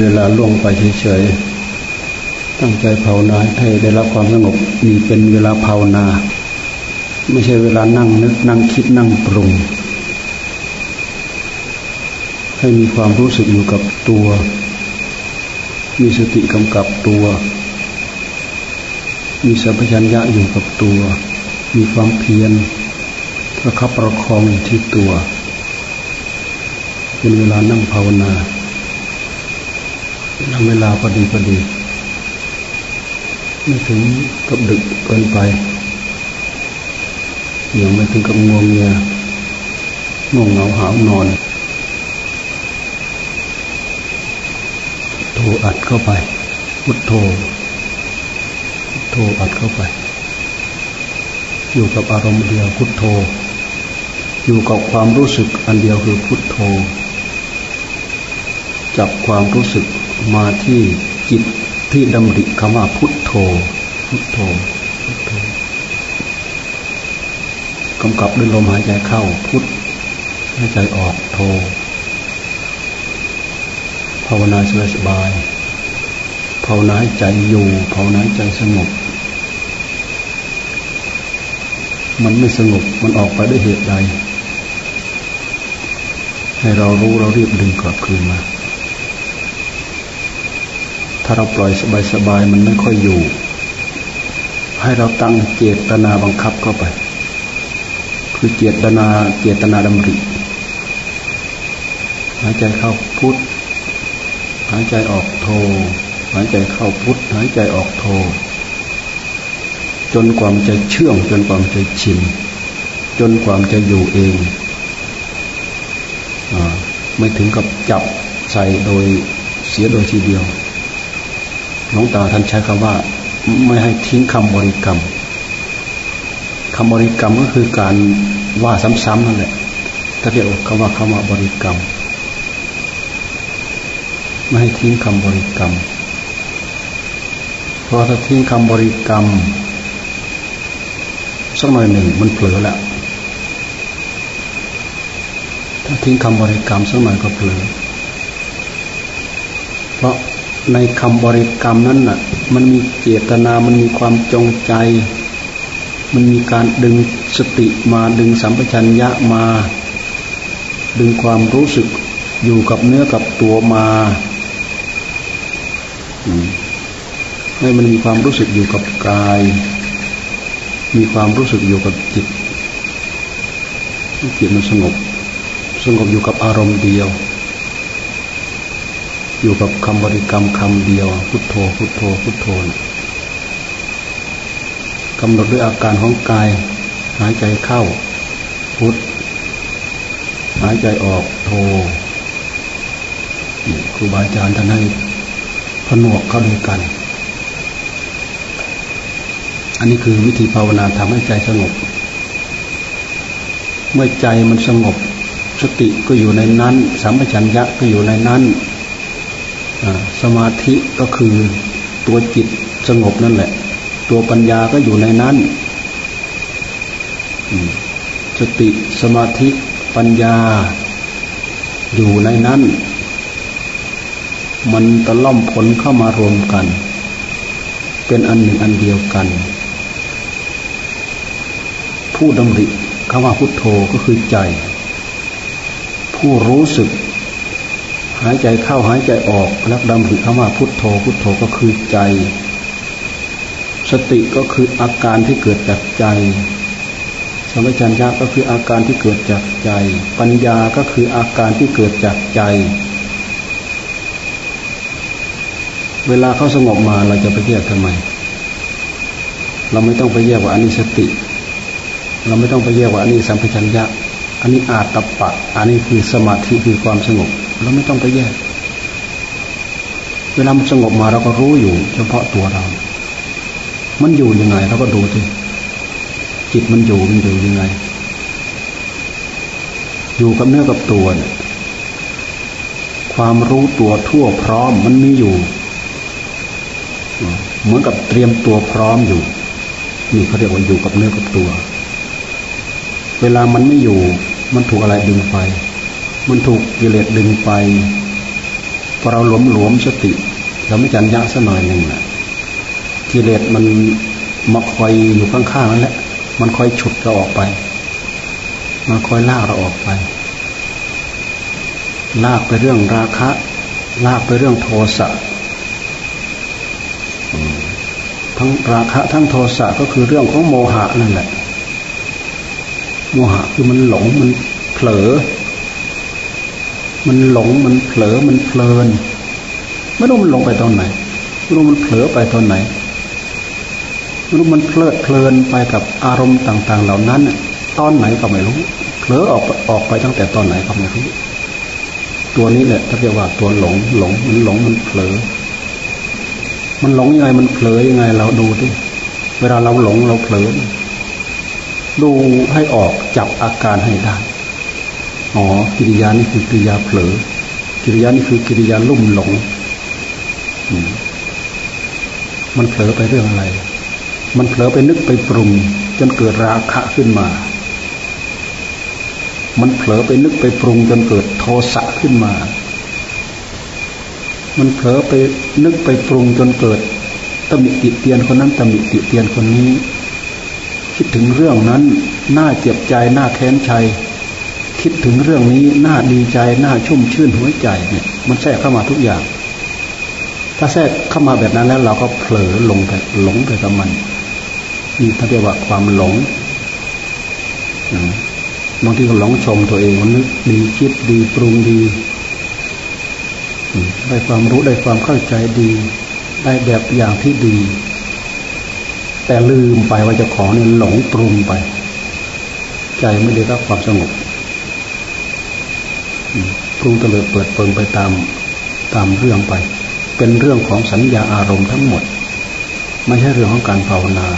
เวลาล่วงไปเฉยๆ ตั้งใจภาวนาให้ได้รับความสงบมีเป็นเวลาภาวนา ไม่ใช่เวลานั่งนึกนั่งคิดนั่งปรุง ให้มีความรู้สึกอยู่กับตัว มีสติกำกับตัว มีสัพพัญญะอยู่กับตัว มีความเพียรประคับประคองอยู่ที่ตัว เป็นเวลานั่งภาวนา นั่งเวลาพอดีพอดี ไม่ถึงกับดึกเกินไปยังไม่ถึงกับงวงเงียง่วงเหงาหาวนอนโทอัดเข้าไป พุทโธโทอัดเข้าไป อยู่กับอารมณ์เดียวพุทโธ อยู่กับความรู้สึกอันเดียวคือพุทโธ จับความรู้สึก มาที่จิตที่ดำริคำว่าพุทโธ พุทโธ พุทโธกำกับด้วยลมหายใจเข้าพุทหายใจออกโธภาวนาสบายภาวนาใจอยู่ภาวนาใจสงบ มันไม่สงบมันออกไปด้วยเหตุใด ให้เรารู้เรารีบดึงกลับคืนมา ถ้าเราปล่อยสบายๆมันไม่ค่อยอยู่ ให้เราตั้งเจตนาบังคับเข้าไป คือเจตนาเจตนาดำริหายใจเข้าพุทหายใจออกโทหายใจเข้าพุทหายใจออกโทจนความใจเชื่อง จนความใจชินจนความจะอยู่เองอไม่ถึงกับจับใส่โดยเสียโดยทีเดียว หลวงตาท่านใช้คำว่า ไม่ให้ทิ้งคำบริกรรมคำบริกรรมก็คือการว่าซ้ำๆนั่นแหละถ้าเรียกคำว่าคำว่าบริกรรม ไม่ให้ทิ้งคำบริกรรม เพราะถ้าทิ้งคำบริกรรมสักหน่อยหนึ่งมันเผลอแล้วถ้าทิ้งคำบริกรรมสักหน่อยก็เผลอ ในคำบริกรรมนั้นน่ะ มันมีเจตนา มันมีความจงใจ มันมีการดึงสติมาดึงสัมปชัญญะมา ดึงความรู้สึกอยู่กับเนื้อกับตัวมาให้มันมีความรู้สึกอยู่กับกาย มีความรู้สึกอยู่กับจิตจิตมันสงบ สงบอยู่กับอารมณ์เดียว อยู่กับคำบริกรรมคำเดียว พุทโธ พุทโธ พุทโธกำหนดด้วยอาการของกาย หายใจเข้า พุทหายใจออกโธครูบาอาจารย์ท่านให้ผนวกเข้าด้วยกัน อันนี้คือวิธีภาวนาทำให้ใจสงบ เมื่อใจมันสงบ สติก็อยู่ในนั้นสัมปชัญญะก็อยู่ในนั้น สมาธิก็คือตัวจิตสงบนั่นแหละ ตัวปัญญาก็อยู่ในนั้นสติสมาธิปัญญา อยู่ในนั้น มันตะล่อมผลเข้ามารวมกัน เป็นอันหนึ่งอันเดียวกัน ผู้ดำริคำว่าพุทโธก็คือใจ ผู้รู้สึก หายใจเข้าหายใจออกแล้วดำริคำว่าพุทโธ พุทโธก็คือใจ สติก็คืออาการที่เกิดจากใจสมัชัญญาก็คืออาการที่เกิดจากใจ ปัญญาก็คืออาการที่เกิดจากใจ เวลาเขาสงบมาเราจะไปแยกทำไม เราไม่ต้องไปแยกว่าอันนี้สติ เราไม่ต้องไปแยกว่าอันนี้สัมปชัญญะ อันนี้อาตตปะ อันนี้คือสมาธิคือความสงบ เราไม่ต้องไปแยก เวลามันสงบมาเราก็รู้อยู่ เฉพาะตัวเรา มันอยู่ยังไงเราก็ดูสิจิตมันอยู่มันอยู่ยังไง อยู่กับเนื้อกับตัวเนี่ยความรู้ตัวทั่วพร้อมมันมีอยู่ เหมือนกับเตรียมตัวพร้อมอยู่ นี่เขาเรียกว่าอยู่กับเนื้อกับตัว เวลามันไม่อยู่ มันถูกอะไรดึงไป มันถูกกิเลสดึงไปพอเราหลวมหลวมสติ เราไม่จันยะสัหน่อยหนึ่งนะกิเลสมันมาคอยอยู่ข้างๆนั่นแหละ มันคอยฉุดเราออกไป มันคอยลากเราออกไป ลากไปเรื่องราคะ ลากไปเรื่องโทสะทั้งราคะทั้งโทสะก็คือเรื่องของโมหะนั่นแหละ โมหะคือมันหลงมันเผลอ มันหลงมันเผลอมันเพลินไม่รู้มันหลงไปตอนไหนไม่รู้มันเผลอไปตอนไหนไม่รู้มันเพลิดเพลินไปกับอารมณ์ต่าง ๆ เหล่านั้นตอนไหนก็ไม่รู้เผลอออกออกไปตั้งแต่ตอนไหนก็ไม่รู้ตัวนี้แหละถ้าเรียกว่าตัวหลงหลงมันหลงมันเผลอ มันหลงยังไงมันเผลอยังไงเราดูดิเวลาเราหลงเราเผลอดูให้ออกจับอาการให้ได้ อ๋อ กิริยานี่คือกิริยาเผลอ กิริยานี่คือกิริยาลุ่มหลง มันเผลอไปเรื่องอะไร มันเผลอไปนึกไปปรุง จนเกิดราคะขึ้นมา มันเผลอไปนึกไปปรุง จนเกิดโทสะขึ้นมา มันเผลอไปนึกไปปรุงจนเกิดตำมิติเตียนคนนั้นตำมิติเตียนคนนี้ คิดถึงเรื่องนั้น น่าเจ็บใจ น่าแค้นใจ คิดถึงเรื่องนี้น่าดีใจน่าชุ่มชื่นหัวใจเนี่ย มันแทรกเข้ามาทุกอย่าง ถ้าแทรกเข้ามาแบบนั้นแล้ว เราก็เผลอลงไปหลงไปกับมันนี่ถ้าเรียกว่าความหลงบางทีก็หลงชมตัวเองมันนึกดีคิดดีปรุงดีได้ความรู้ได้ความเข้าใจดี ได้แบบอย่างที่ดี แต่ลืมไปว่าจะขอเนี่ยหลงปรุงไป ใจไม่ได้รับความสงบ ปรุงเตลิดเปิดเปิงไปตามตามเรื่องไป เป็นเรื่องของสัญญาอารมณ์ทั้งหมด ไม่ใช่เรื่องของการภาวนา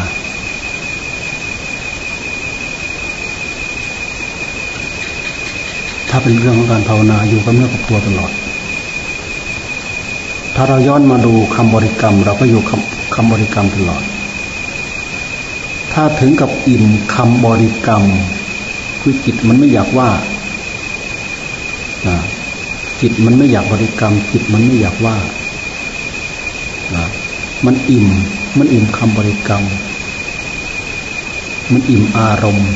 ถ้าเป็นเรื่องของการภาวนาอยู่กับเนื้อกับตัวตลอด ถ้าเราย้อนมาดูคำบริกรรม เราก็อยู่คำคำบริกรรมตลอด ถ้าถึงกับอิ่มคำบริกรรมคือจิตมันไม่อยากว่า จิตมันไม่อยากบริกรรม จิตมันไม่อยากว่า มันอิ่ม มันอิ่มคำบริกรรม มันอิ่มอารมณ์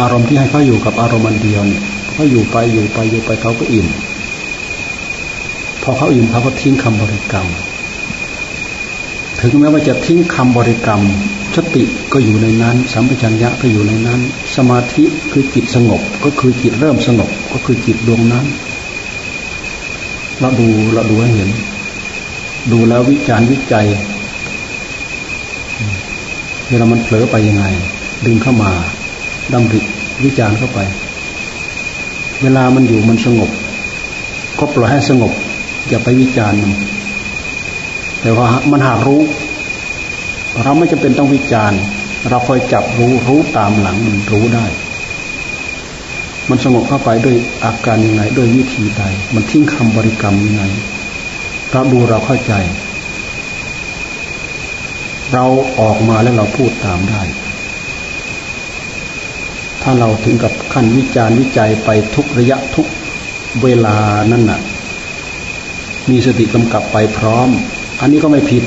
อารมณ์ที่ให้เขาอยู่กับอารมณ์อันเดียวเนี่ยเขาอยู่ไปอยู่ไปอยู่ไปเขาก็อิ่ม พอเขาอิ่มเขาก็ทิ้งคำบริกรรม ถึงแม้ว่าจะทิ้งคำบริกรรมสติ ก็อยู่ในนั้น สัมปชัญญะก็อยู่ในนั้น สมาธิคือจิตสงบ ก็คือจิตเริ่มสงบ ก็คือจิตดวงนั้นเราดูเราดูให้เห็น ดูแล้ววิจารณ์วิจัยเวลามันเผลอไปยังไง ดึงเข้ามาดำริวิจารณ์เข้าไป เวลามันอยู่มันสงบ ก็ปล่อยให้สงบ อย่าไปวิจารณ์มันแต่ว่ามันหากรู้ เราไม่จำเป็นต้องวิจารณ์ เราคอยจับรู้รู้ตามหลังมันรู้ได้ มันสงบเข้าไปด้วยอาการยังไงด้วยวิธีใด มันทิ้งคำบริกรรมยังไงเราดูเราเข้าใจ เราออกมาแล้วเราพูดตามได้ ถ้าเราถึงกับขั้นวิจารณ์วิจัยไปทุกระยะทุกเวลานั่นน่ะ มีสติกำกับไปพร้อม อันนี้ก็ไม่ผิด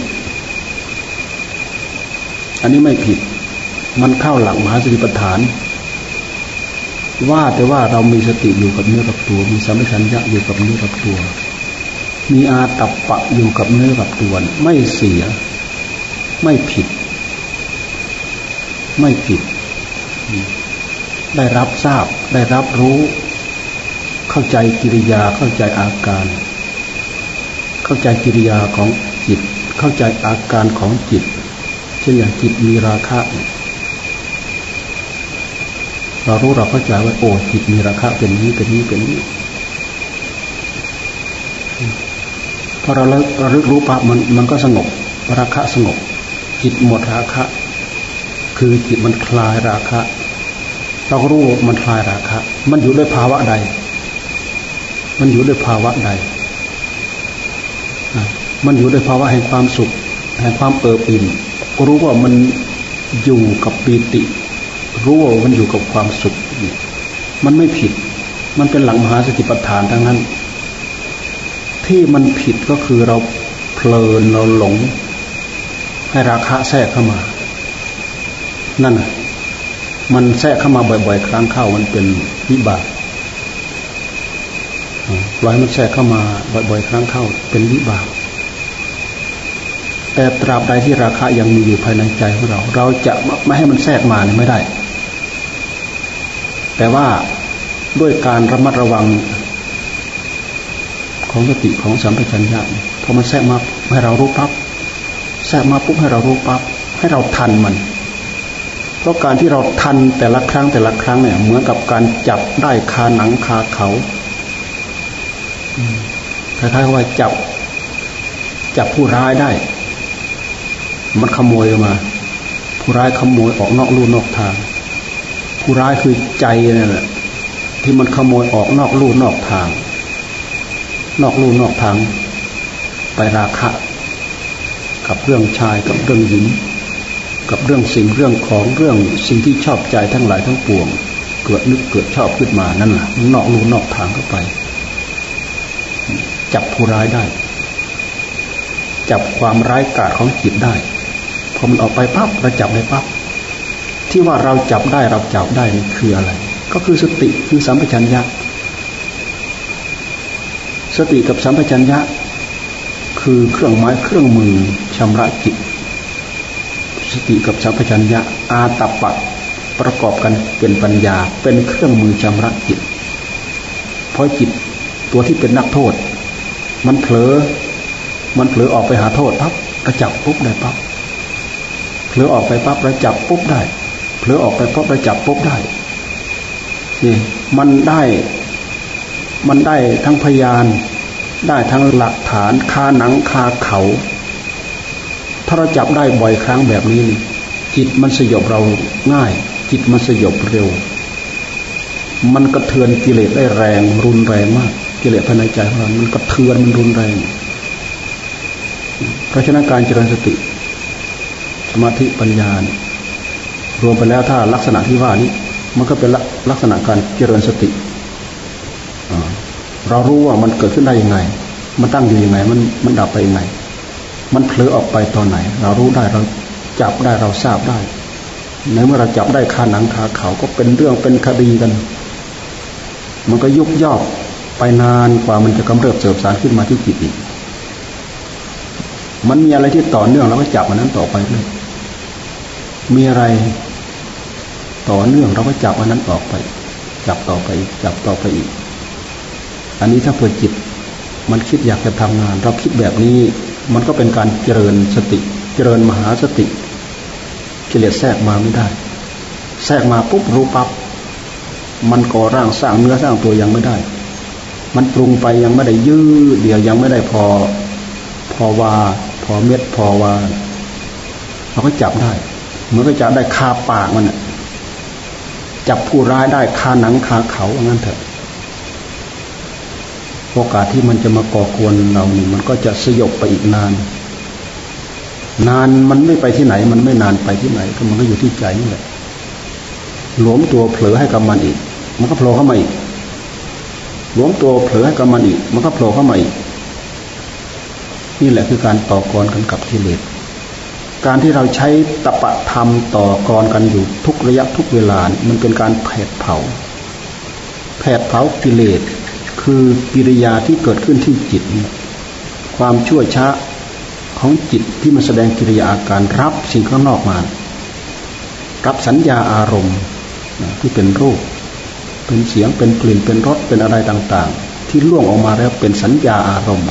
อันนี้ไม่ผิด มันเข้าหลังมหาสติปัฏฐาน ว่าแต่ว่าเรามีสติอยู่กับเนื้อกับตัว มีสัมผัสัญญะอยู่กับเนื้อกับตัว มีอาตับปะอยู่กับเนื้อกับตัว ไม่เสีย ไม่ผิด ไม่ผิด ได้รับทราบ ได้รับรู้ เข้าใจกิริยา เข้าใจอาการ เข้าใจกิริยาของจิต เข้าใจอาการของจิต เช่นอย่างจิตมีราคะเรารู้เราเข้าใจว่าโอ้จิตมีราคะเป็นนี้เป็นนี้เป็นนี้พอเราเราลึกรู้ปั๊บมันมันก็สงบราคะสงบ จิตหมดราคะ คือจิตมันคลายราคะ เราก็รู้มันคลายราคะ มันอยู่ด้วยภาวะใด มันอยู่ด้วยภาวะใดมันอยู่ในภาวะแห่งความสุขแห่งความเอิบอิ่มรู้ว่ามันอยู่กับปีติ รู้ว่ามันอยู่กับความสุข มันไม่ผิด มันเป็นหลังมหาสติปัฏฐานทั้งนั้น ที่มันผิดก็คือเราเพลินเราหลง ให้ราคะแทรกเข้ามา นั่นน่ะ มันแทรกเข้ามาบ่อยๆ ครั้งเข้ามันเป็นวิบากปล่อยมันแทรกเข้ามาบ่อยๆ ครั้งเข้าเป็นวิบากแต่ตราบใดที่ราคะยังมีอยู่ภายในใจของเรา เราจะไม่ให้มันแทรกมาไม่ได้ แต่ว่าด้วยการระมัดระวังของสติของสัมปชัญญะพอมันแทรกมาให้เรารู้ปั๊บแทรกมาปุ๊บให้เรารู้ปั๊บให้เราทันมัน เพราะการที่เราทันแต่ละครั้งแต่ละครั้งเนี่ยเหมือนกับการจับได้คาหนังคาเขาคล้ายๆว่าจับ จับผู้ร้ายได้ มันขโมยมา ผู้ร้ายขโมยออกนอกลู่นอกทาง ผู้ร้ายคือใจนั่นแหละที่มันขโมยออกนอกลู่นอกทาง นอกลู่นอกทาง ไปราคะ กับเรื่องชายกับเรื่องหญิงกับเรื่องสิ่งเรื่องของเรื่องสิ่งที่ชอบใจทั้งหลายทั้งปวง เกิดนึกเกิดชอบขึ้นมานั่นแหละนอกลู่นอกทางเข้าไป จับผู้ร้ายได้ จับความร้ายกาจของจิตได้พอมันออกไปปั๊บเราจับได้ปั๊บ ที่ว่าเราจับได้เราจับได้นี่คืออะไร ก็คือสติคือสัมปชัญญะ สติกับสัมปชัญญะ คือเครื่องไม้เครื่องมือชำระจิต สติกับสัมปชัญญะ อาตปะประกอบกันเป็นปัญญา เป็นเครื่องมือชำระจิต เพราะจิตตัวที่เป็นนักโทษ มันเผลอ มันเผลอออกไปหาโทษปั๊บระจับปุ๊บได้ปั๊บเผลอออกไปปั๊บระจับปุ๊บได้ ลอออกไปปั๊บระจับปุ๊บได้นี่มันได้มันได้ทั้งพยาน ได้ทั้งหลักฐานคาหนังคาเขา ถ้าเราจับได้บ่อยครั้งแบบนี้จิตมันสยบเราง่าย จิตมันสยบเร็ว มันกระเทือนกิเลสได้แรงรุนแรงมาก กิเลสภายในใจของเรา มันกระเทือนมันรุนแรง เพราะฉะนั้นการเจริญสติ สมาธิปัญญา รวมไปแล้วถ้าลักษณะที่ว่านี้ มันก็เป็นลักษณะการเจริญสติเรารู้ว่ามันเกิดขึ้นได้ยังไง มันตั้งอยู่ยังไง มันมันดับไปยังไง มันเผลอออกไปตอนไหน เรารู้ได้เราจับได้เราทราบได้ในเมื่อเราจับได้คาหนังคาเขาก็เป็นเรื่องเป็นคดีกัน มันก็ยุบย่อไปนานกว่ามันจะกำเริบเสบสารขึ้นมาที่จิตอีกมันมีอะไรที่ต่อเนื่องเราก็จับมันนั้นต่อไปเลยมีอะไร ต่อเนื่องเราก็จับอันนั้นออกไป จับต่อไปจับต่อไปอีก อันนี้ถ้าเผื่อจิต มันคิดอยากจะทำงาน เราคิดแบบนี้มันก็เป็นการเจริญสติ เจริญมหาสติกิเลสแทรกมาไม่ได้ แทรกมาปุ๊บรู้ปับ๊บมันก่อร่างสร้างเนื้อสร้างตัวยังไม่ได้ มันปรุงไปยังไม่ได้ยืดเดียวยังไม่ได้พอพอวา พอเม็ดพอวาเราก็จับได้เหมือนก็จับได้คาปากมัน จับผู้ร้ายได้คาหนังคาเขาอย่างั้นเถอะโอกาสที่มันจะมาก่อกวนเรานี่มันก็จะสยบไปอีกนาน นานมันไม่ไปที่ไหน มันไม่นานไปที่ไหน ก็มันก็อยู่ที่ใจนี่แหละหลวมตัวเผลอให้กับมันอีก มันก็โผล่เข้ามาอีกหลวมตัวเผลอให้กับมันอีก มันก็โผล่เข้ามาอีก นี่แหละคือการต่อกรกันกับกิเลส การที่เราใช้ตปะธรรมต่อกรกันอยู่ทุกระยะทุกเวลา มันเป็นการแผดเผา แผดเผากิเลส คือกิริยาที่เกิดขึ้นที่จิต ความชั่วช้าของจิตที่มันแสดงกิริยาอาการรับสิ่งข้างนอกมา รับสัญญาอารมณ์ที่เป็นรูป เป็นเสียง เป็นกลิ่น เป็นรส เป็นอะไรต่างๆ ที่ล่วงออกมาแล้วเป็นสัญญาอารมณ์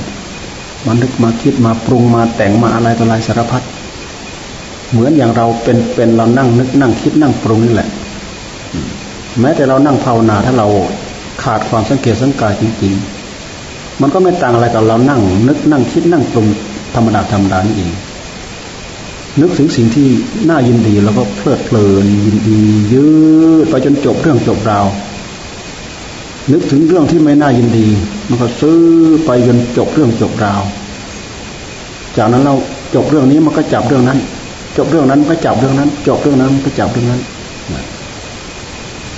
มันนึกมาคิดมาปรุงมาแต่งมาอะไรต่ออะไรสารพัด เหมือนอย่างเราเป็นเป็นเรานั่งนึกนั่งคิดนั่งปรุงนี่แหละ แม้แต่เรานั่งภาวนาถ้าเราขาดความสังเกตสังกายจริง ๆ มันก็ไม่ต่างอะไรกับเรานั่ง นึกนั่งคิดนั่งปรุงธรรมดาธรรมดานี่เองนึกถึงสิ่งที่น่ายินดีแล้วก็เพลิดเพลินยินดียืดไปจนจบเรื่องจบราวนึกถึงเรื่องที่ไม่น่ายินดี มันก็ซื้อไปจนจบเรื่องจบราว จากนั้นเราจบเรื่องนี้มันก็จับเรื่องนั้น จบเรื่องนั้นก็จับเรื่องนั้น จบเรื่องนั้นก็จับเรื่องนั้น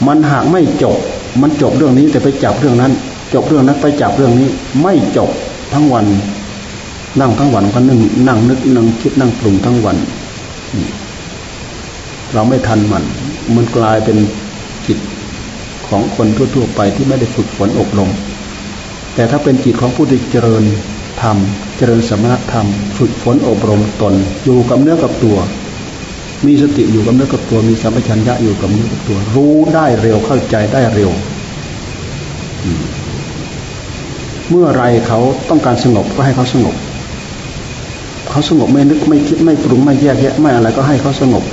มันหากไม่จบ มันจบเรื่องนี้แต่ไปจับเรื่องนั้น จบเรื่องนั้นไปจับเรื่องนี้ ไม่จบทั้งวัน นั่งทั้งวันก็นึ่งนั่งนึกนั่งคิดนั่งปรุงทั้งวัน เราไม่ทันมัน มันกลายเป็นจิตของคนทั่วๆไปที่ไม่ได้ฝึกฝนอบรมแต่ถ้าเป็นจิตของผู้ที่เจริญ ธรรม เจริญสมณธรรม ฝึกฝนอบรมตน อยู่กับเนื้อกับตัว มีสติอยู่กับเนื้อกับตัว มีสัมปชัญญะอยู่กับเนื้อกับตัว รู้ได้เร็วเข้าใจได้เร็ว เมื่อไรเขาต้องการสงบก็ให้เขาสงบ เขาสงบไม่นึกไม่คิดไม่ปรุงไม่แยกแยะไม่อะไรก็ให้เขาสงบ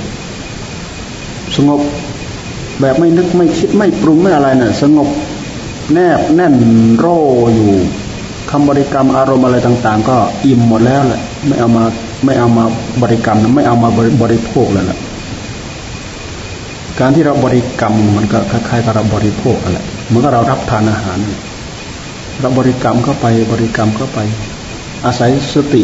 สงบแบบไม่นึกไม่คิดไม่ปรุงไม่อะไรนะ่ะ สงบแนบแน่นโรอยู่ คำบริกรรมอารมณ์อะไรต่าง ๆ ก็อิ่มหมดแล้วแหละไม่เอามาไม่เอามาบริกรรมไม่เอามาบริโภคเลยแหละการที่เราบริกรรมมันก็คล้ายๆกับเราบริโภคอะไรเหมือนกับเรารับทานอาหาร เราบริกรรมเข้าไปบริกรรมเข้าไป อาศัยสติ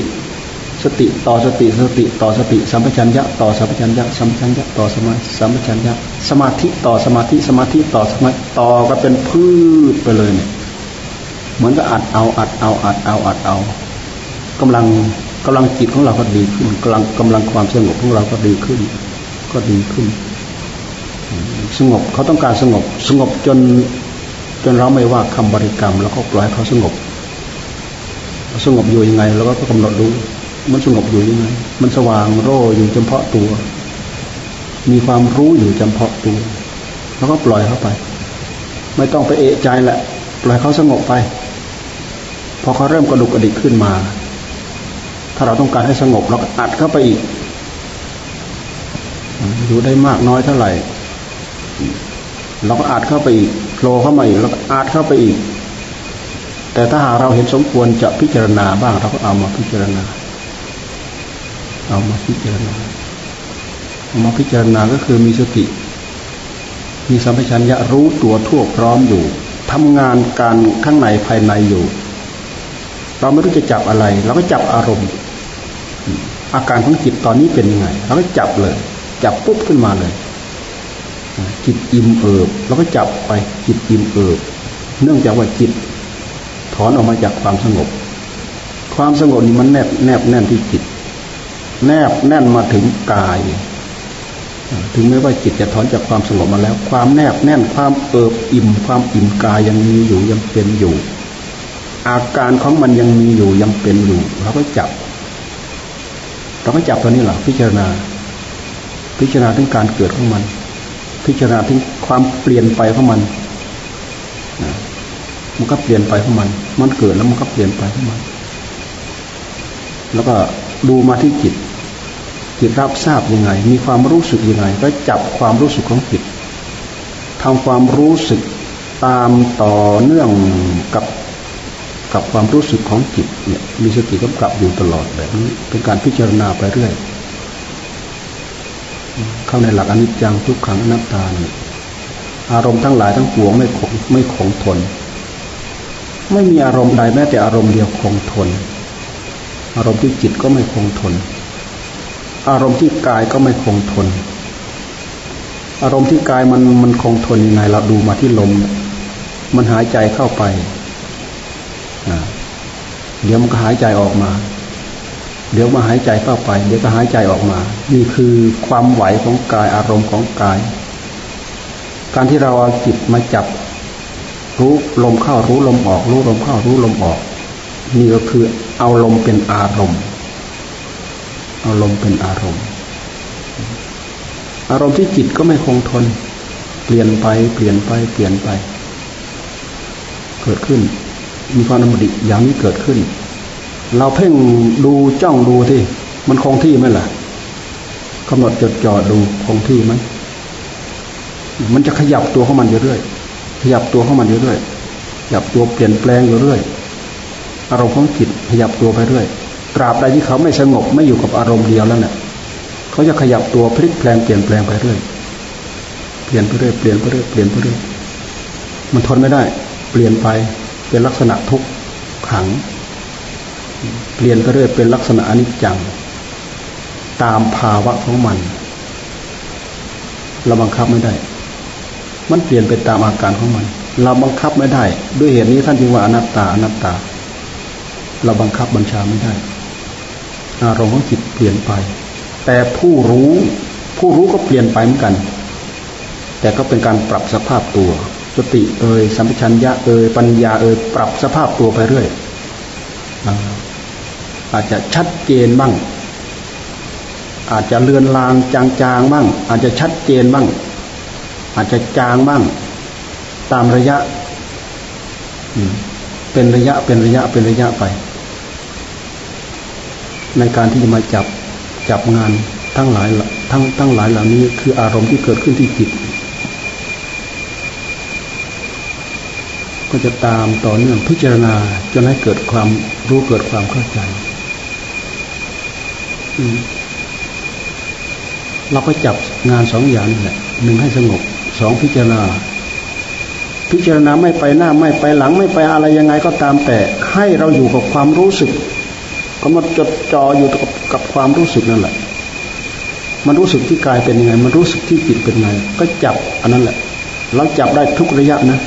สติต่อสติสติต่อสติสัมปชัญญะต่อสัมปชัญญะสัมปชัญญะต่อสมาสัมปชัญญะสมาธิต่อสมาธิสมาธิต่อสมาต่อก็เป็นพืชไปเลยเนี่ย เหมือนกับอัดเอาอัดเอาอัดเอาอัดเอากำลังกำลังจิตของเราก็ดีขึ้นกำลังกำลังความสงบของเราก็ดีขึ้น ก็ดีขึ้น สงบเขาต้องการสงบ สงบจน จนเราไม่ว่าคำบริกรรม แล้วก็ปล่อยเขาสงบสงบอยู่ยังไงเราก็กำหนดดูมันสงบอยู่ยังไง มันสว่างโร่อยู่เฉพาะตัว มีความรู้อยู่เฉพาะตัว แล้วก็ปล่อยเข้าไป ไม่ต้องไปเอะใจแหละ ปล่อยเขาสงบไป พอเขาเริ่มกระดุกกระดิกขึ้นมา ถ้าเราต้องการให้สงบเราก็อัดเข้าไปอีกอยู่ได้มากน้อยเท่าไหร่ เราก็อัดเข้าไปอีกโผล่เข้ามาอีกแล้วก็อัดเข้าไปอีก แต่ถ้าหากเราเห็นสมควรจะพิจารณาบ้างเราก็เอามาพิจารณา เอามาพิจารณาเอามาพิจารณาก็คือมีสติ มีสัมปชัญญะรู้ตัวทั่วพร้อมอยู่ทำงานการข้างในภายในอยู่ เราไม่รู้จะจับอะไร เราก็จับอารมณ์ อาการของจิตตอนนี้เป็นยังไง เราก็จับเลย จับปุ๊บขึ้นมาเลย จิตอิ่มเอิบเราก็จับไปจิตอิ่มเอิบ เนื่องจากว่าจิต ถอนออกมาจากความสงบ ความสงบนี้มันแนบแนบแน่นที่จิต แนบแน่นมาถึงกายถึงแม้ว่าจิตจะถอนจากความสงบมาแล้ว ความแนบแน่นความเอิบอิ่ม ความอิ่มกายยังมีอยู่ยังเป็นอยู่ อาการของมันยังมีอยู่ยังเป็นอยู่เราก็จับ เราก็จับตัวนี้แหละพิจารณา พิจารณาถึงการเกิดของมัน พิจารณาถึงความเปลี่ยนไปของมันมันก็เปลี่ยนไปของมัน มันเกิดแล้วมันก็เปลี่ยนไปของมัน แล้วก็ดูมาที่จิต จิตรับทราบยังไง มีความรู้สึกยังไง ก็จับความรู้สึกของจิตทำความรู้สึกตามต่อเนื่องกับ กับความรู้สึกของจิตเนี่ยมีสติกำกับอยู่ตลอดแบบนี้เป็นการพิจารณาไปเรื่อย เข้าในหลักอนิจจังทุกขังอนัตตาเนี่ยอารมณ์ทั้งหลายทั้งปวงไม่คงไม่คงทน ไม่มีอารมณ์ใดแม้แต่อารมณ์เดียวคงทน อารมณ์ที่จิตก็ไม่คงทน อารมณ์ที่กายก็ไม่คงทน อารมณ์ที่กายมันมันคงทนยังไงเราดูมาที่ลม มันหายใจเข้าไป เดี๋ยวมันก็หายใจออกมา เดี๋ยวมาหายใจเข้าไป เดี๋ยวก็หายใจออกมา นี่คือความไหวของกายอารมณ์ของกาย การที่เราเอาจิตมาจับรู้ลมเข้ารู้ลมออก รู้ลมเข้ารู้ลมออก นี่ก็คือเอาลมเป็นอารมณ์ เอารมเป็นอารมณ์ อารมณ์ที่จิตก็ไม่คงทน เปลี่ยนไปเปลี่ยนไปเปลี่ยนไป เกิดขึ้น มีความดำริอย่างนี้เกิดขึ้น เราเพ่งดูจ้องดูที่มันคงที่ไหมล่ะกำหนดจดจ่อดูคงที่ไหมมันจะขยับตัวของมันอยู่เรื่อยขยับตัวของมันอยู่เรื่อยขยับตัวเปลี่ยนแปลงอยู่เรื่อยอารมณ์ของจิตขยับตัวไปเรื่อยตราบใดที่เขาไม่สงบไม่อยู่กับอารมณ์เดียวแล้วเนี่ยเขาจะขยับตัวพลิกแปลงเปลี่ยนแปลงไปเรื่อยเปลี่ยนไปเรื่อยเปลี่ยนไปเรื่อยเปลี่ยนไปเรื่อยมันทนไม่ได้ เปลี่ยนไป เป็นลักษณะทุกขัง เปลี่ยนไปเรื่อยเป็นลักษณะอนิจจัง ตามภาวะของมัน เราบังคับไม่ได้ มันเปลี่ยนไปตามอาการของมัน เราบังคับไม่ได้ ด้วยเหตุนี้ท่านจึงว่าอนัตตาอนัตตา เราบังคับบัญชาไม่ได้ อารมณ์ของจิตเปลี่ยนไป แต่ผู้รู้ ผู้รู้ก็เปลี่ยนไปเหมือนกัน แต่ก็เป็นการปรับสภาพตัว สติเอ่ยสัมปชัญญะเอ่ยปัญญาเอ่ยปรับสภาพตัวไปเรื่อยอาจจะชัดเจนบ้าง อาจจะเลือนลางจางๆบ้าง อาจจะชัดเจนบ้าง อาจจะจางบ้าง ตามระยะเป็นระยะเป็นระยะเป็นระยะไป ในการที่จะมาจับจับงานทั้งหลายทั้งทั้งหลายเหล่านี้ คืออารมณ์ที่เกิดขึ้นที่จิต ก็จะตามต่อเนื่องพิจารณาจนให้เกิดความรู้เกิดความเข้าใจเราก็จับงานสองอย่างนี่แหละหนึ่งให้สงบสองพิจารณา พิจารณาไม่ไปหน้าไม่ไปหลังไม่ไปอะไรยังไงก็ตามแต่ให้เราอยู่กับความรู้สึกก็มาจดจ่ออยู่กับกับความรู้สึกนั่นแหละ มันรู้สึกที่กายเป็นยังไง มันรู้สึกที่จิตเป็นยังไง ก็จับอันนั้นแหละ เราจับได้ทุกระยะนะ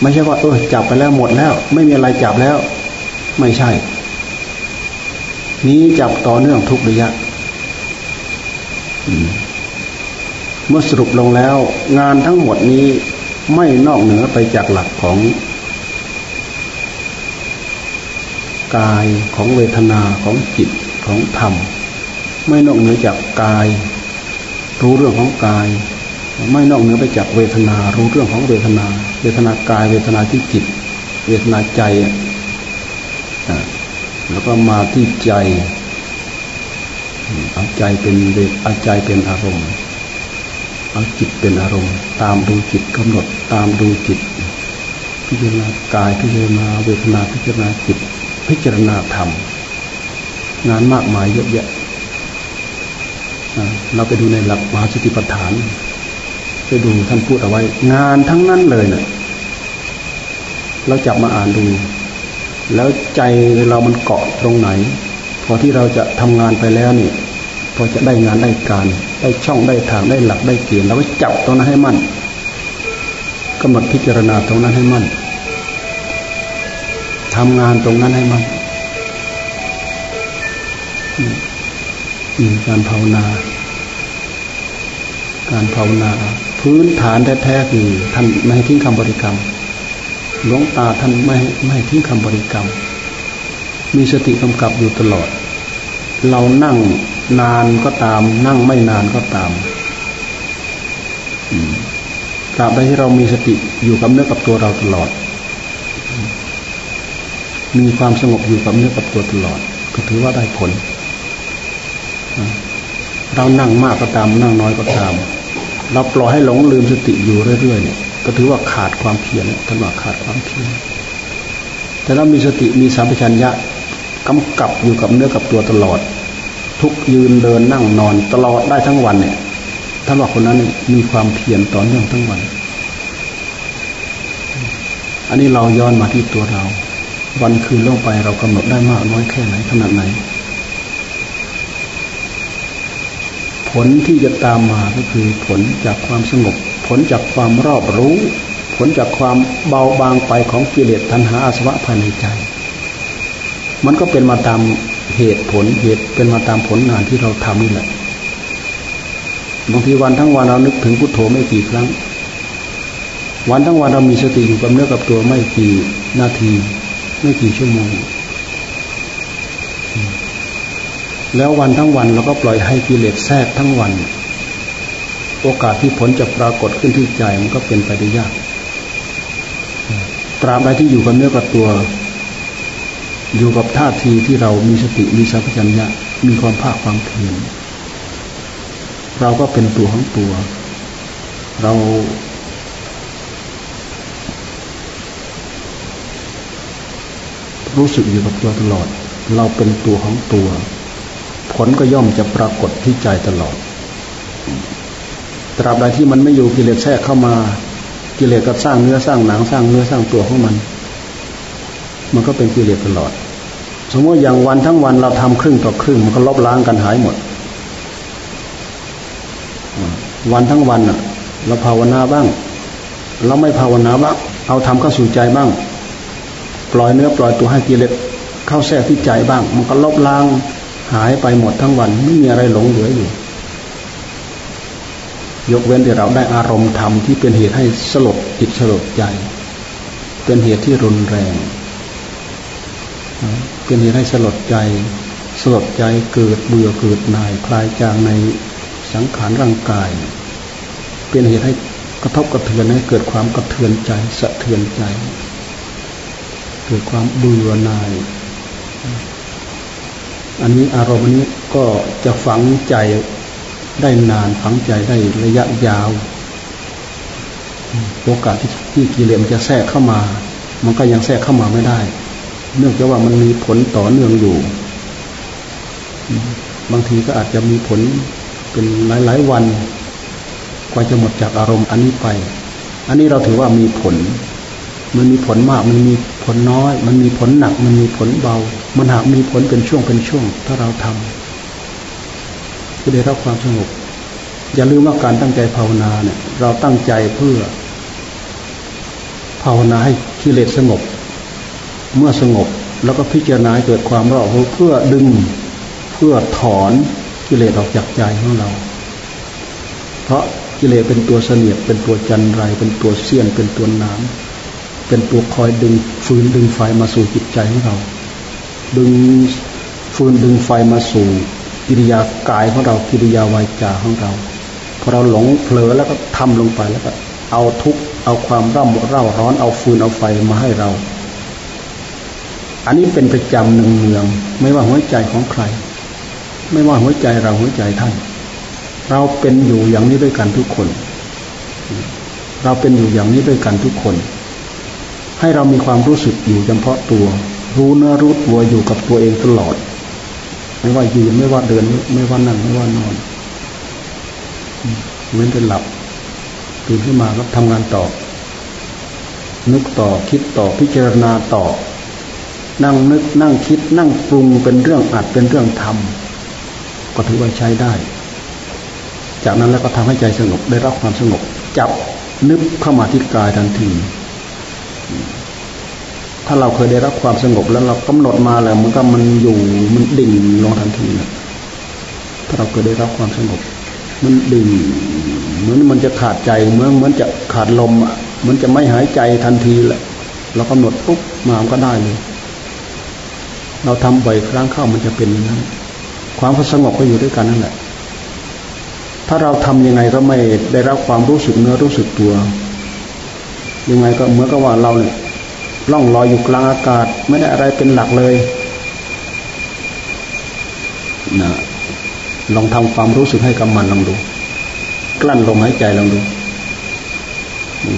ไม่ใช่ว่าเออจับไปแล้วหมดแล้ว ไม่มีอะไรจับแล้ว ไม่ใช่ นี้จับต่อเนื่องทุกระยะเมื่อสรุปลงแล้ว งานทั้งหมดนี้ไม่นอกเหนือไปจากหลักของ กายของเวทนาของจิตของธรรม ไม่นอกเหนือจากกาย รู้เรื่องของกาย ไม่นอกเหนือไปจากเวทนารู้เรื่องของเวทนา เวทนากาย เวทนาที่จิต เวทนาใจแล้วก็มาที่ใจเอาใจเป็นเวทเอาใจเป็นอารมณ์เอาจิตเป็นอารมณ์ ตามดูจิตกำหนดตามดูจิต พิจารณากายพิจารณา เวทนาพิจารณาจิต พิจารณาธรรมงานมากมายเยอะแยะเราไปดูในหลักมหาสติปัฏฐาน ไปดูท่านพูดเอาไว้ งานทั้งนั้นเลยเนะ่ยเราจับมาอ่านดู แล้วใจเรามันเกาะตรงไหน พอที่เราจะทำงานไปแล้วนี่พอจะได้งานได้การ ได้ช่องได้ทางได้หลักได้เกณฑ์เราก็จับตรงนั้นให้มั่นกำหนดพิจารณาตรงนั้นให้มั่นทำงานตรงนั้นให้มั่นการภาวนา การภาวนา พื้นฐานแท้ๆคือท่านไม่ให้ทิ้งคำบริกรรมหลวงตาท่านไม่ไม่ทิ้งคำบริกรรม มีสติกำกับอยู่ตลอด เรานั่งนานก็ตาม นั่งไม่นานก็ตามตราบใดที่เรามีสติอยู่กับเนื้อกับตัวเราตลอด มีความสงบอยู่กับเนื้อกับตัวตลอด ก็ถือว่าได้ผล เรานั่งมากก็ตาม นั่งน้อยก็ตาม เราปล่อยให้หลงลืมสติอยู่เรื่อยๆเนี่ยก็ถือว่าขาดความเพียรท่านว่าขาดความเพียรแต่เรามีสติมีสัมปชัญญะกำกับอยู่กับเนื้อกับตัวตลอด ทุกยืนเดินนั่งนอนตลอดได้ทั้งวันเนี่ยท่านว่าคนนั้นมีความเพียรต่อเนื่องทั้งวัน อันนี้เราย้อนมาที่ตัวเรา วันคืนล่วงไปเรากำหนดได้มากน้อยแค่ไหนขนาดไหน ผ ลที่จะตามมาก็คือผลจากความสงบ ผลจากความรอบรู้ ผลจากความเบาบางไปของกิเลสทันหาอาสวะภายในใจ มันก็เป็นมาตามเหตุผลเหตุเป็นมาตามผลงานที่เราทำนี่แหละบางทีวันทั้งวันเรานึกถึงพุทโธไม่กี่ครั้ง วันทั้งวันเรามีสติอยู่กับเนื้อกับตัวไม่กี่นาที ไม่กี่ชั่วโมง แล้ววันทั้งวันเราก็ปล่อยให้กิเลสแทรกทั้งวัน โอกาสที่ผลจะปรากฏขึ้นที่ใจมันก็เป็นไปได้ยาก ตราบใดที่อยู่กับเนื้อกับตัว อยู่กับท่าทีที่เรามีสติมีสัพพัญญะมีความภาคความเพียรเราก็เป็นตัวของตัว เรา รู้สึกอยู่กับตัวตลอด เราเป็นตัวของตัว ผลก็ย่อมจะปรากฏที่ใจตลอด ตราบใดที่มันไม่อยู่กิเลสแทรกเข้ามา กิเลสก็สร้างเนื้อสร้างหนังสร้างเนื้อสร้างตัวของมัน มันก็เป็นกิเลสตลอด สมมติอย่างวันทั้งวันเราทำครึ่งต่อครึ่งมันก็ลบล้างกันหายหมด วันทั้งวันอะ เราภาวนาบ้าง เราไม่ภาวนาบ้าง เอาทำเข้าสู่ใจบ้าง ปล่อยเนื้อปล่อยตัวให้กิเลสเข้าแทรกที่ใจบ้าง มันก็ลบล้าง หายไปหมดทั้งวันไม่มีอะไรหลงเหลืออยู่ ยกเว้นที่เราได้อารมณ์ธรรมที่เป็นเหตุให้สลดจิตสลดใจ เป็นเหตุที่รุนแรง เป็นเหตุให้สลดใจ สลดใจเกิดเบื่อเกิดนายคลายจางในสังขารร่างกาย เป็นเหตุให้กระทบกระเทือนให้เกิดความกระเทือนใจสะเทือนใจ เกิดความเบื่อหน่าย อันนี้อารมณ์นี้ก็จะฝังใจได้นานฝังใจได้ระยะยาว โอกาสที่ที่กิเลสมันจะแทรกเข้ามา มันก็ยังแทรกเข้ามาไม่ได้ เนื่องจากว่ามันมีผลต่อเนื่องอยู่ บางทีก็อาจจะมีผลเป็นหลายๆวันกว่าจะหมดจากอารมณ์อันนี้ไป อันนี้เราถือว่ามีผล มันมีผลมาก มันมีผลน้อย มันมีผลหนัก มันมีผลเบา มันหากมีผลเป็นช่วงเป็นช่วง ถ้าเราทำจะได้รับความสงบ อย่าลืมว่าการตั้งใจภาวนาเนี่ย เราตั้งใจเพื่อ ภาวนาให้กิเลสสงบ เมื่อสงบแล้วก็พิจารณาเกิดความรอบรู้เพื่อดึงเพื่อถอนกิเลสออกจากใจของเรา เพราะกิเลสเป็นตัวเสนียดเป็นตัวจันไร เป็นตัวเสี้ยนเป็นตัวน้ำ เป็นตัวคอยดึงฟืนดึงไฟมาสู่จิตใจของเรา ดึงฟืนดึงไฟมาสู่กิริยากายของเรากิริยาวายจาของเราพอเราหลงเผลอแล้วก็ทำลงไปแล้วก็เอาทุกเอาความร่ำเร่าร้อนเอาฟืนเอาไฟมาให้เรา อันนี้เป็นประจำหนึ่งเมือง ไม่ว่าหัวใจของใคร ไม่ว่าหัวใจเราหัวใจท่าน เราเป็นอยู่อย่างนี้ด้วยกันทุกคน เราเป็นอยู่อย่างนี้ด้วยกันทุกคน ให้เรามีความรู้สึกอยู่เฉพาะตัว รู้เนื้อรู้ตัวอยู่กับตัวเองตลอด ไม่ว่ายืนไม่ว่าเดิน ไม่ว่านั่งไม่ว่านอนเว้นแต่หลับตื่นขึ้นมาก็ทำงานต่อ นึกต่อคิดต่อพิจารณาต่อ นั่งนึกนั่งคิด นั่งปรุงเป็นเรื่องอัดเป็นเรื่องทำก็ถือว่าใช้ได้ จากนั้นแล้วก็ทำให้ใจสงบได้รับความสงบจับนึกเข้ามาที่กายทันที ถ้าเราเคยได้รับความสงบแล้วเรากำหนดมาแล้วมันก็มันอยู่มันดิ่งลงทันทีนะถ้าเราเคยได้รับความสงบ มันดิ่งเหมือนมันจะขาดใจเหมือนเหมือนจะขาดลมอะมันจะไม่หายใจทันทีแหละเรากำหนดปุ๊บมามันก็ได้เลย เราทำบ่อยครั้งเข้ามันจะเป็นนั้นความสงบก็อยู่ด้วยกันนั่นแหละถ้าเราทำยังไงก็ไม่ได้รับความรู้สึกเนื้อรู้สึกตัว ยังไงก็เหมือนกับว่าเราเนี่ยล่องลอยอยู่กลางอากาศ ไม่ได้อะไรเป็นหลักเลยนะลองทำความรู้สึกให้กับมันลองดู กลั้นลมหายใจลองดู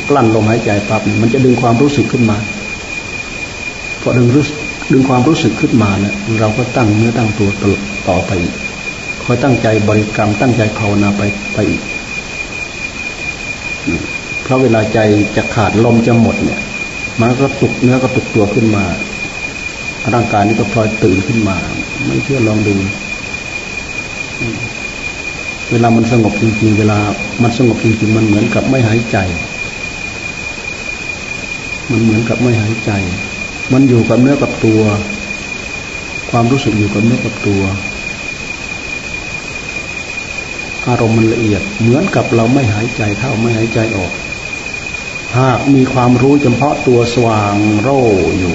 กลั้นลมหายใจปั๊บมันจะดึงความรู้สึกขึ้นมาพอดึงรู้ดึงความรู้สึกขึ้นมาเนี่ยเราก็ตั้งเนื้อตั้งตัวต่อไปคอยตั้งใจบริกรรมตั้งใจภาวนาไปไปอีก เพราะเวลาใจจะขาดลมจะหมดเนี่ย มันก็ตุกเนื้อก็ตุกตัวขึ้นมา ร่างกายนี้ก็พลอยตื่นขึ้นมา ไม่เชื่อลองดู เวลามันสงบจริง ๆ เวลา มันสงบจริง ๆ มันเหมือนกับไม่หายใจ มันเหมือนกับไม่หายใจ มันอยู่กับเนื้อกับตัว ความรู้สึกอยู่กับเนื้อกับตัวอารมณ์มันละเอียดเหมือนกับเราไม่หายใจเข้าไม่หายใจออก หากมีความรู้เฉพาะตัวสว่างโร่อยู่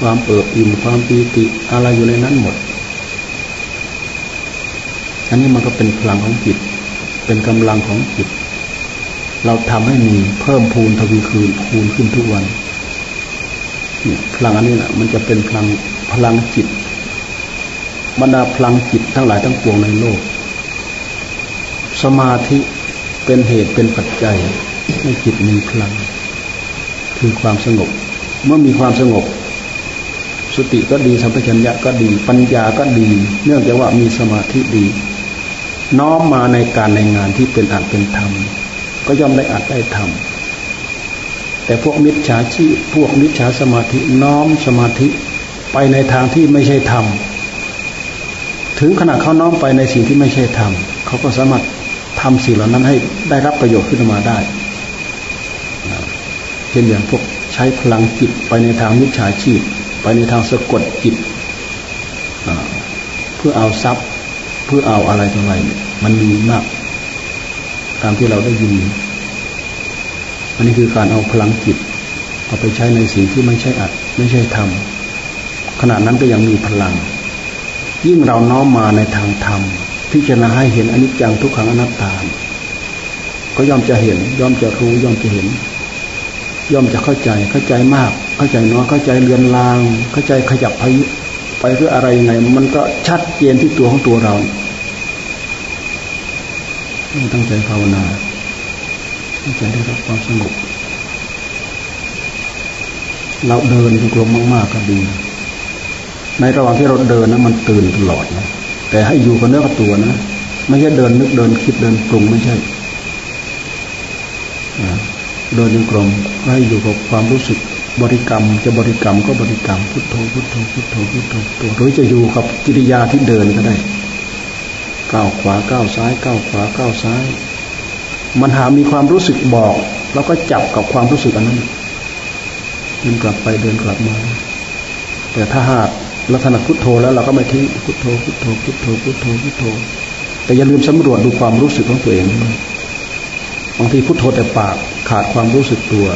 ความเปิดอิ่มความปีติอะไรอยู่ในนั้นหมด อันนี้มันก็เป็นพลังของจิต เป็นกำลังของจิต เราทำให้มีเพิ่มพูนทวีคืนคูณขึ้นทุกวันพลังอันนี้นะมันจะเป็นพลังพลังจิตบรรดาพลังจิตทั้งหลายทั้งปวงในโลก สมาธิเป็นเหตุเป็นปัจจัย ให้จิตมีพลัง คือความสงบ เมื่อมีความสงบ สติก็ดีสัมปชัญญะก็ดี ปัญญาก็ดี เนื่องจากว่ามีสมาธิดี น้อมมาในการในงานที่เป็นอัตเป็นธรรม ก็ย่อมได้อัตได้ธรรมแต่พวกมิจฉาชีพพวกมิจฉาสมาธิน้อมสมาธิไปในทางที่ไม่ใช่ธรรม ถึงขณะเขาน้อมไปในสิ่งที่ไม่ใช่ธรรมเขาก็สามารถทำสิ่งเหล่านั้นให้ได้รับประโยชน์ขึ้นมาได้ เช่นอย่างพวกใช้พลังจิตไปในทางมิจฉาชีพ ไปในทางสะกดจิตเพื่อเอาทรัพย์เพื่อเอาอะไรต่ออะไรมันมีมากตามที่เราได้ยิน อันนี้คือการเอาพลังจิตเอาไปใช้ในสิ่งที่ไม่ใช่อัดไม่ใช่ทำขณะนั้นก็ยังมีพลัง ยิ่งเราน้อมมาในทางธรรม พิจารณาให้เห็นอนิจจังทุกขังอนัตตา ก็ย่อมจะเห็น ย่อมจะรู้ ย่อมจะเห็น ย่อมจะเข้าใจเข้าใจมาก เข้าใจน้อยเข้าใจเลือนลาง เข้าใจขยับพยุไปเพื่ออะไรยังไง มันก็ชัดเจนที่ตัวของตัวเราตั้งใจภาวนาตั้งใจได้รับความสงบเราเดินจงกรมมาก ๆ ก็ดี ในระหว่างที่เราเดินนะมันตื่นตลอดนะแต่ให้อยู่กับเนื้อกับตัวนะ ไม่ใช่เดินนึกเดินคิดเดินปรุงไม่ใช่ เดินจงกรมให้อยู่กับความรู้สึกบริกรรม จะบริกรรมก็บริกรรมพุทโธพุทโธพุทโธพุทโธตัวหรือจะอยู่กับกิริยาที่เดินก็ได้ก้าวขวาก้าวซ้ายก้าวขวาก้าวซ้าย มันหามีความรู้สึกบอกเราก็จับกับความรู้สึกอันนั้นเดินกลับไปเดินกลับมา แต่ถ้าหากลักษณะพุทโธแล้วเราก็ไม่ทิ้งพุทโธพุทโธพุทโธพุทโธพุทโธ แต่อย่าลืมสำรวจดูความรู้สึกของตัวเองบางทีพุทโธแต่ปาก ขาดความรู้สึกตัว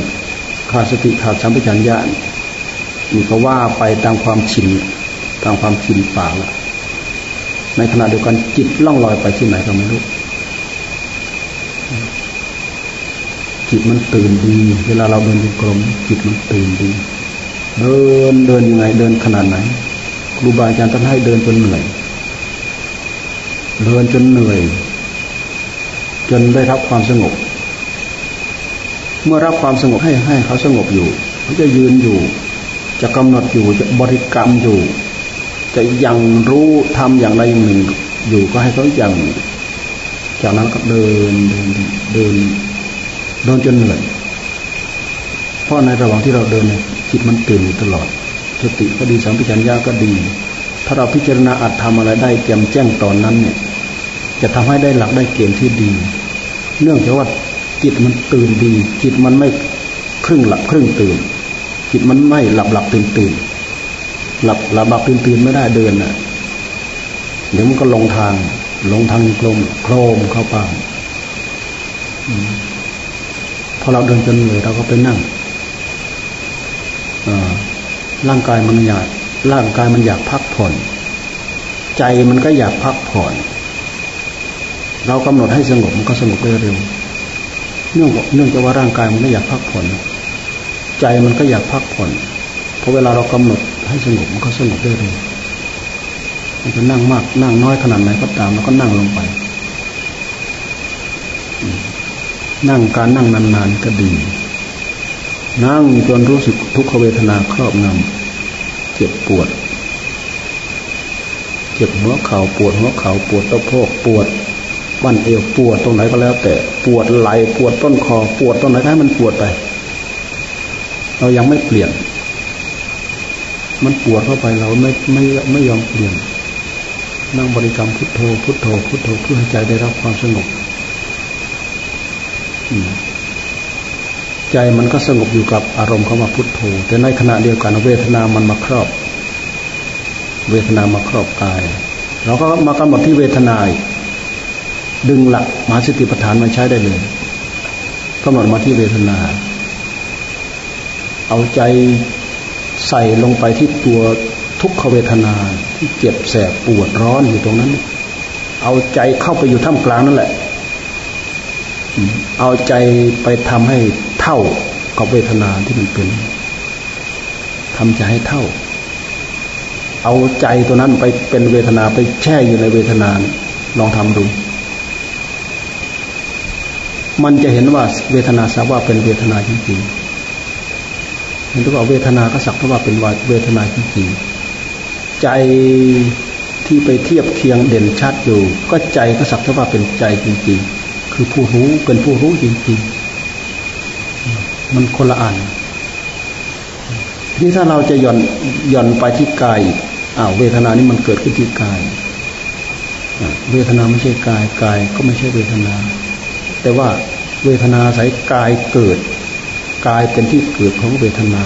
ขาดสติขาดสัมปชัญญะนี่ก็ว่าไปตามความชินตามความชินปากละในขณะเดียวกันจิตล่องลอยไปที่ไหนก็ไม่รู้จิตมันตื่นดี เวลาเราเดินกลม จิตมันตื่นดี เดินเดินยังไง เดินขนาดไหนครูบาอาจารย์ท่านให้เดินจนเหนื่อย เดินจนเหนื่อย จนได้รับความสงบ เมื่อรับความสงบให้ให้เขาสงบอยู่เขาจะยืนอยู่ จะกำหนดอยู่จะบริกรรมอยู่ จะยังรู้ทำอย่างใดอย่างหนึ่งอยู่ก็ให้เขายังจากนั้นก็เดินเดินเดินเดินจนเหนื่อยเพราะในระหว่างที่เราเดินเนี่ยจิตมันตื่นอยู่ตลอดสติก็ดีสัมปชัญญะก็ดี ถ้าเราพิจารณาอัดทำอะไรได้แจ่มแจ้งตอนนั้นเนี่ย จะทำให้ได้หลักได้เกณฑ์ที่ดี เนื่องจากว่า จิตมันตื่นดี จิตมันไม่ครึ่งหลับครึ่งตื่น จิตมันไม่หลับหลับตื่นตื่นหลับหลับหลับตื่นตื่นไม่ได้เดินน่ะ เดี๋ยวมันก็ลงทาง ลงทางกลมโครมเข้าป่าพอเราเดินจนเหนื่อยเราก็ไปนั่งร่างกายมันอยากร่างกายมันอยากพักผ่อน ใจมันก็อยากพักผ่อน เรากำหนดให้สงบมันก็สงบได้เร็ว เนื่องเนื่องจากว่าร่างกายมันก็อยากพักผ่อนใจมันก็อยากพักผ่อนเพอเวลาเรากำหนดให้สงบมันก็สงบได้เร็วมันจะนั่งมากนั่งน้อยขนาดไหนก็ตามแล้วก็นั่งลงไป นั่งการนั่งนานๆก็ดี นั่งจนรู้สึกทุกขเวทนาครอบงำเจ็บปวด เจ็บหัวเข่าปวดหัวเข่าปวดตะโพกปวด บั้นเอวปวดตรงไหนก็แล้ว แต่ปวดไหลปวดต้นคอปวดตรงไหนให้มันปวดไป เรายังไม่เปลี่ยน มันปวดเข้าไปเราไม่ไม่ไม่ยอมเปลี่ยน นั่งบริกรรมพุทโธพุทโธพุทโธเพื่อให้ใจได้รับความสงบใจมันก็สงบอยู่กับอารมณ์เข้ามาพุทโธ แต่ในขณะเดียวกันเวทนามันมาครอบ เวทนามาครอบกาย เราก็มากำหนดที่เวทนา ดึงหลักมหาสติปัฏฐานมาใช้ได้เลยกำหนดมาที่เวทนา เอาใจใส่ลงไปที่ตัวทุกขเวทนาที่เจ็บแสบปวดร้อนอยู่ตรงนั้น เอาใจเข้าไปอยู่ท่ามกลางนั่นแหละ เอาใจไปทำให้เท่ากับเวทนาที่มันเป็นทำใจให้เท่า เอาใจตัวนั้นไปเป็นเวทนาไปแช่อยู่ในเวทนาลองทำดู มันจะเห็นว่าเวทนาสักว่าเป็นเวทนาจริงๆเห็นว่าเวทนาก็สักว่าเป็นเวทนาจริงๆใจที่ไปเทียบเคียงเด่นชัดอยู่ ก็ใจก็สักว่าเป็นใจจริง ๆ คือผู้รู้เป็นผู้รู้จริง ๆ มันคนละอันนี่ถ้าเราจะหย่อนหย่อนไปที่กายอ้าวเวทนานี้มันเกิดขึ้นที่กายเวทนาไม่ใช่กายกายก็ไม่ใช่เวทนา แต่ว่าเวทนาสายกายเกิดกายเป็นที่เกิดของเวทนา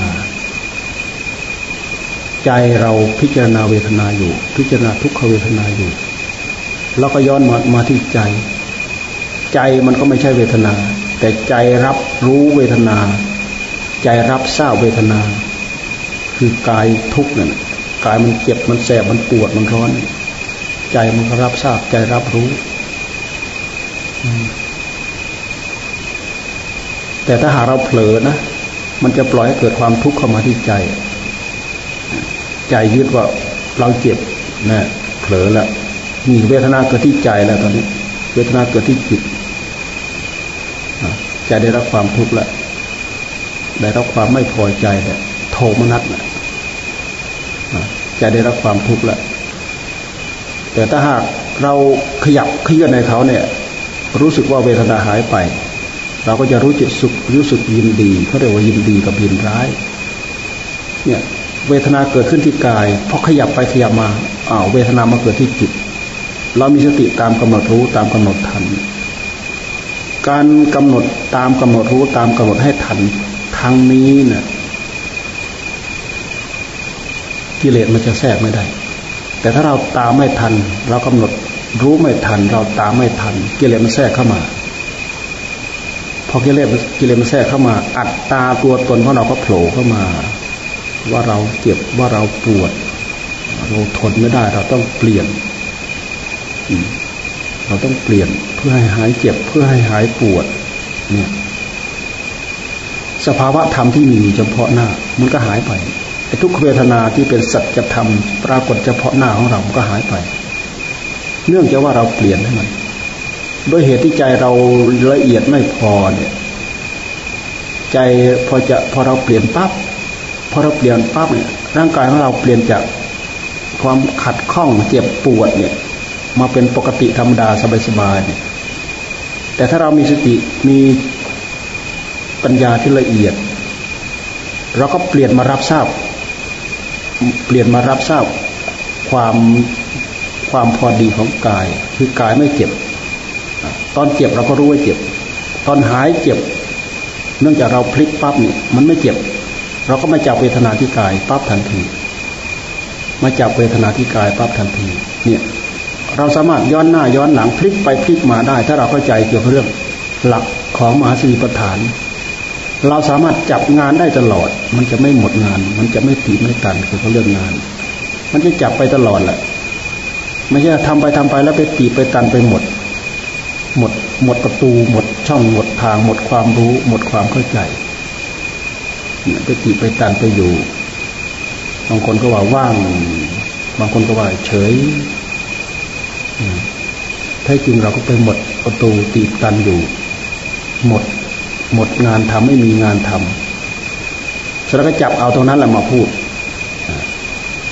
ใจเราพิจารณาเวทนาอยู่ พิจารณาทุกขเวทนาอยู่แล้วก็ย้อนมามาที่ใจ ใจมันก็ไม่ใช่เวทนา แต่ใจรับรู้เวทนา ใจรับทราบเวทนา คือกายทุกเนี่ยกายมันเจ็บมันแสบมันปวดมันร้อน ใจมันก็รับทราบใจรับรู้ แต่ถ้าหากเราเผลอนะ มันจะปล่อยให้เกิดความทุกข์เข้ามาที่ใจ ใจยึดว่าเราเจ็บนะเผลอแล้วนี่เวทนาเกิดที่ใจแล้วตอนนี้ เวทนาเกิดที่จิตใจได้รับความทุกข์แล้วได้รับความไม่พอใจแล้วโทมนัสนะใจได้รับความทุกข์แล้วแต่ถ้าหากเราขยับเคลื่อนในเขาเนี่ย รู้สึกว่าเวทนาหายไป เราก็จะรู้จิตสุขรู้สึกยินดีเขาเรียกว่ายินดีกับยินร้าย เนี่ยเวทนาเกิดขึ้นที่กายพอขยับไปขยับมาอ้าวเวทนามาเกิดที่จิต เรามีสติตามกำหนดรู้ตามกำหนดทัน การกำหนดตามกำหนดรู้ตามกำหนดให้ทันทางนี้เนะี่ยกิเลสมันจะแทรกไม่ได้ แต่ถ้าเราตามไม่ทัน เรากำหนดรู้ไม่ทัน เราตามไม่ทันกิเลสมันแทรกเข้ามา พอกิเลสกิเลสมันแทรกเข้ามา อัตตาตัวตนของเราก็โผล่เข้ามา ว่าเราเจ็บว่าเราปวด เราทนไม่ได้ เราต้องเปลี่ยนเราต้องเปลี่ยนเพื่อให้หายเจ็บเพื่อให้หายปวด เนี่ย สภาวะธรรมที่มีเฉพาะหน้า มันก็หายไปไอ้ทุกเวทนาที่เป็นสัจธรรม ปรากฏเฉพาะหน้าของเราก็หายไป เนื่องจากว่าเราเปลี่ยนให้มัน โดยเหตุที่ใจเราละเอียดไม่พอเนี่ย ใจพอจะพอเราเปลี่ยนปั๊บพอเราเปลี่ยนปั๊บเนี่ยร่างกายของเราเปลี่ยนจากความขัดข้องเจ็บปวดเนี่ย มาเป็นปกติธรรมดาสบายๆแต่ถ้าเรามีสติมีปัญญาที่ละเอียด เราก็เปลี่ยนมารับทราบ เปลี่ยนมารับทราบความความพอดีของกาย คือกายไม่เจ็บ ตอนเจ็บเราก็รู้ว่าเจ็บ ตอนหายเจ็บ เนื่องจากเราพลิกปั๊บเนี่ยมันไม่เจ็บ เราก็มาจับเวทนาที่กายปั๊บทันที มาจับเวทนาที่กายปั๊บทันที เนี่ยเราสามารถย้อนหน้าย้อนหลังพลิกไปพลิกมาได้ ถ้าเราเข้าใจเกี่ยวกับเรื่องหลักของมหาสติปัฏฐาน เราสามารถจับงานได้ตลอด มันจะไม่หมดงาน มันจะไม่ตีไม่ตันเกี่ยวกับเรื่องงาน มันจะจับไปตลอดแหละไม่ใช่ทำไปทำไปแล้วไปตีไปตันไปหมด หมด หมดประตู หมดช่อง หมดทาง หมดความรู้ หมดความเข้าใจไปตีไปตันไปอยู่ บางคนก็ว่าว่าง บางคนก็ว่าเฉยแท้จริงเราก็ไปหมดประตูตีบตันอยู่ หมด หมดงานทำไม่มีงานทำฉะนั้นก็จับเอาตรงนั้นแหละมาพูด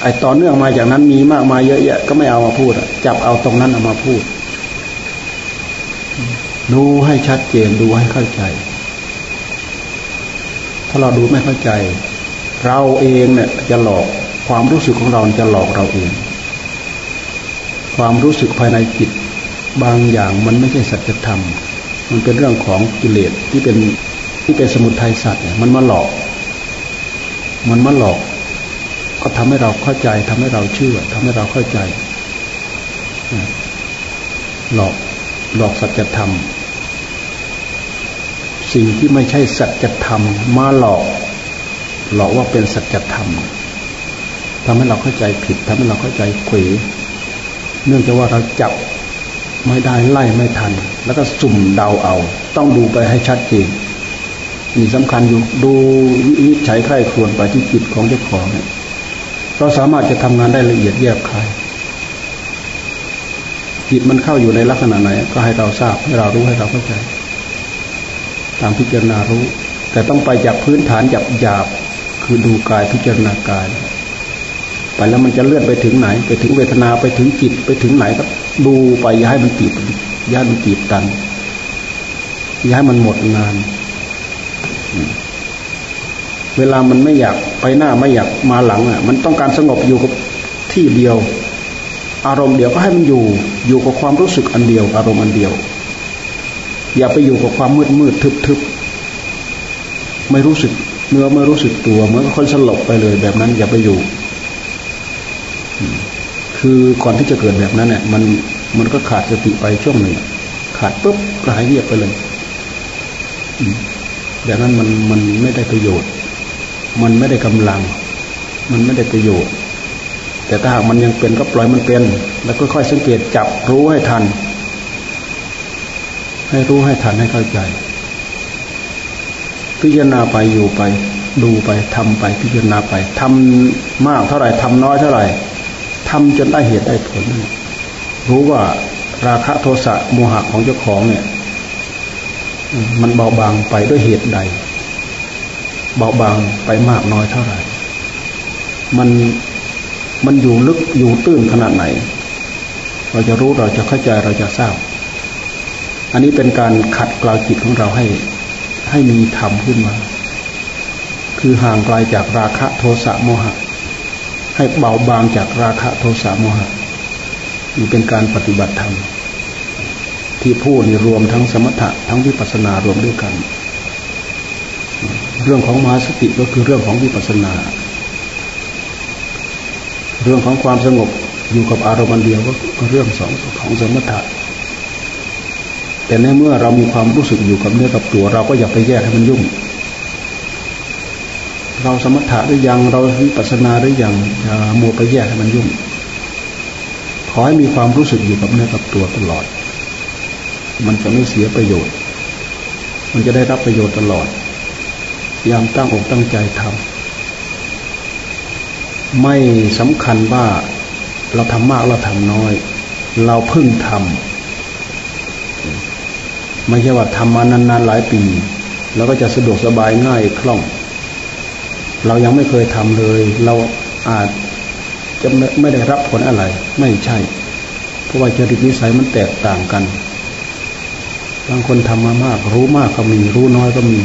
ไอ้ต่อเนื่องมาจากนั้นมีมากมายเยอะแยะก็ไม่เอามาพูดจับเอาตรงนั้นเอามาพูด ดูให้ชัดเจนดูให้เข้าใจ ถ้าเราดูไม่เข้าใจ เราเองเนี่ยจะหลอกความรู้สึกของเราจะหลอกเราเอง ความรู้สึกภายในจิตบางอย่างมันไม่ใช่สัจธรรม มันเป็นเรื่องของกิเลสที่เป็นที่เป็นสมุทัยสัตว์เนี่ยมันมาหลอก มันมาหลอก ก็ทำให้เราเข้าใจทำให้เราเชื่อทำให้เราเข้าใจ หลอก หลอกสัจธรรม สิ่งที่ไม่ใช่สัจธรรม มาหลอก หลอกว่าเป็นสัจธรรมทำให้เราเข้าใจผิดทำให้เราเข้าใจเขวเนื่องจากว่าเราจับไม่ได้ไล่ไม่ทัน แล้วก็สุ่มเดาเอา ต้องดูไปให้ชัดเจนนี่สำคัญอยู่ดูวิจัยใคร่ควรไปที่จิตของเจ้าของเนี่ยเราสามารถจะทำงานได้ละเอียดแยบคาย จิตมันเข้าอยู่ในลักษณะไหน ก็ให้เราทราบให้เรารู้ให้เราเข้าใจ ตามพิจารณารู้ แต่ต้องไปจากพื้นฐานหยาบหยาบคือดูกายพิจารณากายไปแล้วมันจะเลื่อนไปถึงไหน ไปถึงเวทนาไปถึงจิตไปถึงไหนก็ดูไปย่าให้มันตีบย่าให้มันตีบตันย่าให้มันหมดงาน เวลามันไม่อยากไปหน้าไม่อยากมาหลังอะ มันต้องการสงบอยู่กับที่เดียว อารมณ์เดียวก็ให้มันอยู่ อยู่กับความรู้สึกอันเดียว อารมณ์อันเดียว อย่าไปอยู่กับความมืดมืดทึบทึบไม่รู้สึกเนื้อไม่รู้สึกตัวเหมือนคนสลบไปเลยแบบนั้น อย่าไปอยู่ คือก่อนที่จะเกิดแบบนั้นเนี่ยมันมันก็ขาดสติไปช่วงหนึ่งขาดปุ๊บก็หายเงียบไปเลยแบบนั้นมันมันไม่ได้ประโยชน์ มันไม่ได้กำลัง มันไม่ได้ประโยชน์ แต่ถ้าหากมันยังเป็นก็ปล่อยมันเป็น แล้วก็ค่อยสังเกตจับรู้ให้ทัน ให้รู้ให้ทันให้เข้าใจ พิจารณาไปอยู่ไป ดูไปทำไป พิจารณาไปทำมากเท่าไหร่ทำน้อยเท่าไหร่ทำจนได้เหตุได้ผล รู้ว่าราคะโทสะโมหะของเจ้าของเนี่ย มันเบาบางไปด้วยเหตุใด เบาบางไปมากน้อยเท่าไหร่ มัน มันอยู่ลึกอยู่ตื้นขนาดไหน เราจะรู้เราจะเข้าใจเราจะทราบ อันนี้เป็นการขัดกลาจิตของเราให้ ให้มีธรรมขึ้นมา คือห่างไกลาจากราคะโทสะโมหะ ให้เบาบางจากราคะโทสะโมหะนี่เป็นการปฏิบัติธรรมที่พูดนี่รวมทั้งสมถะทั้งวิปัสสนารวมด้วยกัน เรื่องของมหาสติก็คือเรื่องของวิปัสสนา เรื่องของความสงบอยู่กับอารมณ์เดียวก็เรื่องสองของสมถะแต่ในเมื่อเรามีความรู้สึกอยู่กับเนื้อกับตัว เราก็อย่าไปแยกให้มันยุ่ง เราสมถะหรือยังเราวิปัสสนาหรือยังอย่ามัวไปแยกให้มันยุ่งขอให้มีความรู้สึกอยู่กับเนื้อกับตัวตลอด มันจะไม่เสียประโยชน์ มันจะได้รับประโยชน์ตลอดยามตั้งอกตั้งใจทำ ไม่สำคัญว่าเราทำมากเราทำน้อย เราพึ่งทำไม่ใช่ว่าทำมานานๆหลายปีแล้วก็จะสะดวกสบายง่ายคล่อง เรายังไม่เคยทำเลย เราอาจจะไม่ได้รับผลอะไร ไม่ใช่ เพราะว่าจริตนิสัยมันแตกต่างกัน บางคนทำมามาก รู้มากก็มี รู้น้อยก็มี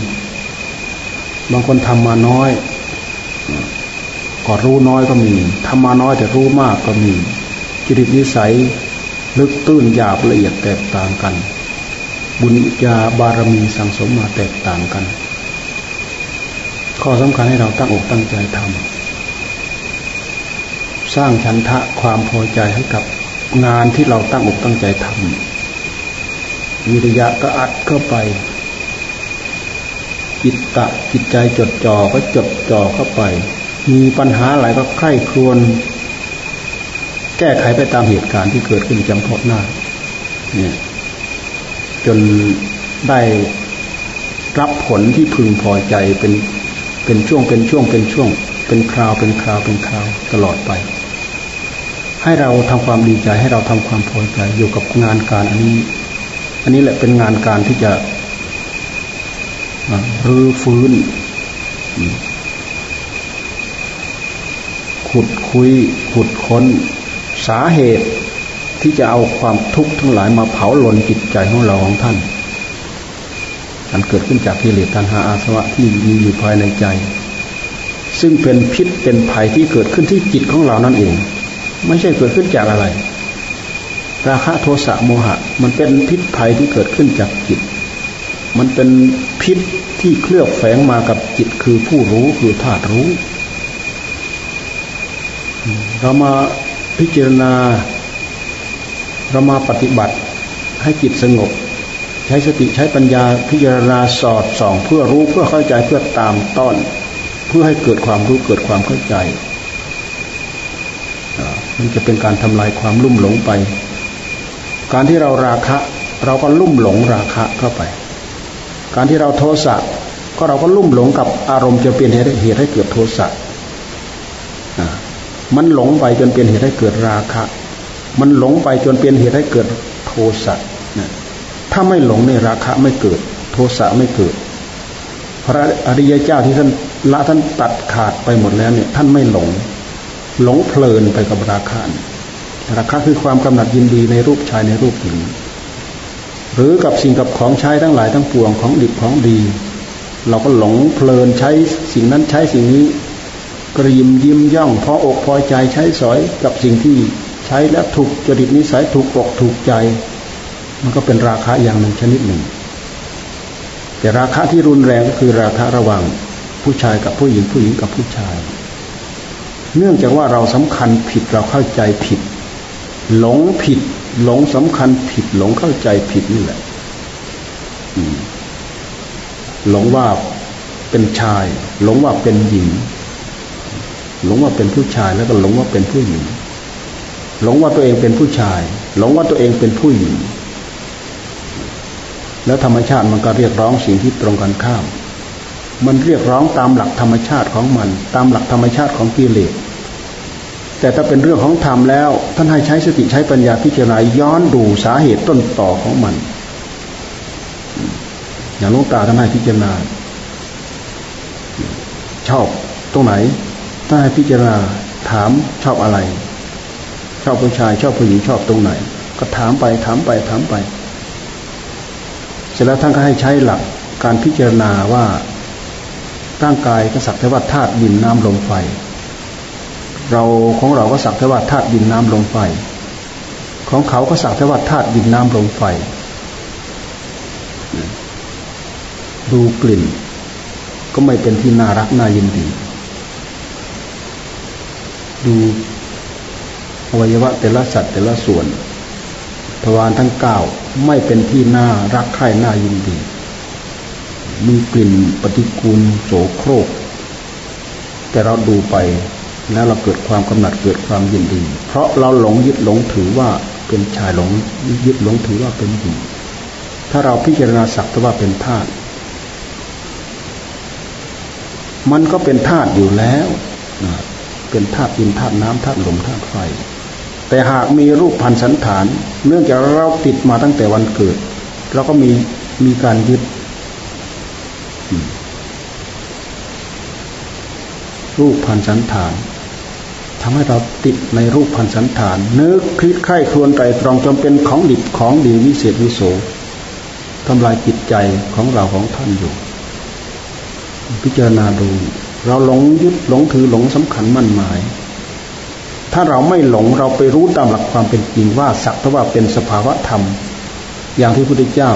บางคนทำมาน้อย ก็รู้น้อยก็มีทำมาน้อยแต่รู้มากก็มีจิตนิสัยลึกตื้นหยาบละเอียดแตกต่างกัน บุญญาบารมีสังสมมาแตกต่างกัน ข้อสำคัญให้เราตั้งอกตั้งใจทำสร้างชันทะความพอใจให้กับงานที่เราตั้งอกตั้งใจทำวิริยะก็อัดเข้าไปจิตตะจิตใจจดจ่อก็จดจ่อเข้าไป มีปัญหาอะไรก็ไข้ครวน แก้ไขไปตามเหตุการณ์ที่เกิดขึ้นจำเพาะหน้า เนี่ย จนได้รับผลที่พึงพอใจเป็นเป็นช่วงเป็นช่วงเป็นช่วง เป็นคราวเป็นคราวเป็นคราวตลอดไป ให้เราทำความดีใจให้เราทำความพอใจอยู่กับงานการอันนี้ อันนี้แหละเป็นงานการที่จะรื้อฟื้น ขุดคุยขุดค้น สาเหตุที่จะเอาความทุกข์ทั้งหลายมาเผาหลนจิตใจของเราของท่านอันเกิดขึ้นจากกิเลสตัณหาอาสวะที่มีอยู่ภายในใจ ซึ่งเป็นพิษเป็นภัยที่เกิดขึ้นที่จิตของเรานั่นเอง ไม่ใช่เกิดขึ้นจากอะไร ราคะโทสะโมหะ มันเป็นพิษภัยที่เกิดขึ้นจากจิต มันเป็นพิษที่เคลือบแฝงมากับจิตคือผู้รู้คือธาตุรู้ เรามาพิจารณา เรามาปฏิบัติให้จิตสงบ ใช้สติใช้ปัญญาพิจารณาสอดส่องเพื่อรู้เพื่อเข้าใจเพื่อตามต้นเพื่อให้เกิดความรู้เกิดความเข้าใจมันจะเป็นการทำลายความลุ่มหลงไป การที่เราราคะ เราก็ลุ่มหลงราคะเข้าไป การที่เราโทสะก็เราก็ลุ่มหลงกับอารมณ์จะเป็นเหตุเหตุให้เกิดโทสะ มันหลงไปจนเป็นเหตุให้เกิดราคะ มันหลงไปจนเป็นเหตุให้เกิดโทสะนะถ้าไม่หลงในราคะไม่เกิด โทสะไม่เกิด พระอริยเจ้าที่ท่านละท่านตัดขาดไปหมดแล้วเนี่ย ท่านไม่หลง หลงเพลินไปกับราคะราคะคือความกำหนัดยินดีในรูปชายในรูปหญิง หรือกับสิ่งกับของใช้ทั้งหลายทั้งปวงของดิบของดี เราก็หลงเพลินใช้สิ่งนั้นใช้สิ่งนี้ กระยิมยิ้มย่องพออกพอใจใช้สอยกับสิ่งที่ใช้แล้วถูกจริตนิสัยถูกอกถูกใจ มันก็เป็นราคะอย่างหนึ่งชนิดหนึ่ง แต่ราคะที่รุนแรงก็คือราคะระหว่างผู้ชายกับผู้หญิงผู้หญิงกับผู้ชาย เนื่องจากว่าเราสำคัญผิดเราเข้าใจผิด หลงผิด หลงสำคัญผิด หลงเข้าใจผิดนี่แหละหลงว่าเป็นชาย หลงว่าเป็นหญิง หลงว่าเป็นผู้ชายแล้วก็หลงว่าเป็นผู้หญิง หลงว่าตัวเองเป็นผู้ชาย หลงว่าตัวเองเป็นผู้หญิง แล้วธรรมชาติมันก็เรียกร้องสิ่งที่ตรงกันข้าม มันเรียกร้องตามหลักธรรมชาติของมัน ตามหลักธรรมชาติของกิเลสแต่ถ้าเป็นเรื่องของธรรมแล้ว ท่านให้ใช้สติใช้ปัญญาพิจารณาย้อนดูสาเหตุต้นต่อของมัน อย่างลูกตาท่านให้พิจารณา ชอบตรงไหน ถ้าให้พิจารณาถามชอบอะไร ชอบผู้ชายชอบผู้หญิงชอบตรงไหน ก็ถามไปถามไปถามไป เสร็จแล้วท่านก็ให้ใช้หลักการพิจารณาว่าร่างกายก็สักแต่ว่าธาตุดินน้ำลมไฟ เราของเราก็สักแต่ว่าธาตุดินน้ำลมไฟ ของเขาก็สักแต่ว่าธาตุดินน้ำลมไฟ ดูกลิ่น ก็ไม่เป็นที่น่ารักน่ายินดี ดูอวัยวะแต่ละสัตว์แต่ละส่วนทวารทั้งเก้าไม่เป็นที่น่ารักใคร่น่ายินดีมีกลิ่นปฏิกูลโสโครก แต่เราดูไปแล้วเราเกิดความกำหนัดเกิดความยินดี เพราะเราหลงยึดหลงถือว่าเป็นชายหลงยึดหลงถือว่าเป็นหญิงถ้าเราพิจารณาสักว่าเป็นธาตุมันก็เป็นธาตุอยู่แล้ว เป็นธาตุดินธาตุน้ำธาตุลมธาตุไฟ แต่หากมีรูปพันสันฐาน เนื่องจากเราติดมาตั้งแต่วันเกิดเราก็มีมีการยึด รูปพันสันฐานทำให้เราติดในรูปพันสันฐาน นึกคิดใคร่ครวญไตรตรองจนเป็นของดิบของดีวิเศษวิโสทำลายจิตใจของเราของท่านอยู่ พิจารณาดู เราหลงยึดหลงถือหลงสำคัญมั่นหมาย ถ้าเราไม่หลงเราไปรู้ตามหลักความเป็นจริงว่าสักแต่ว่าเป็นสภาวะธรรม อย่างที่พระพุทธเจ้า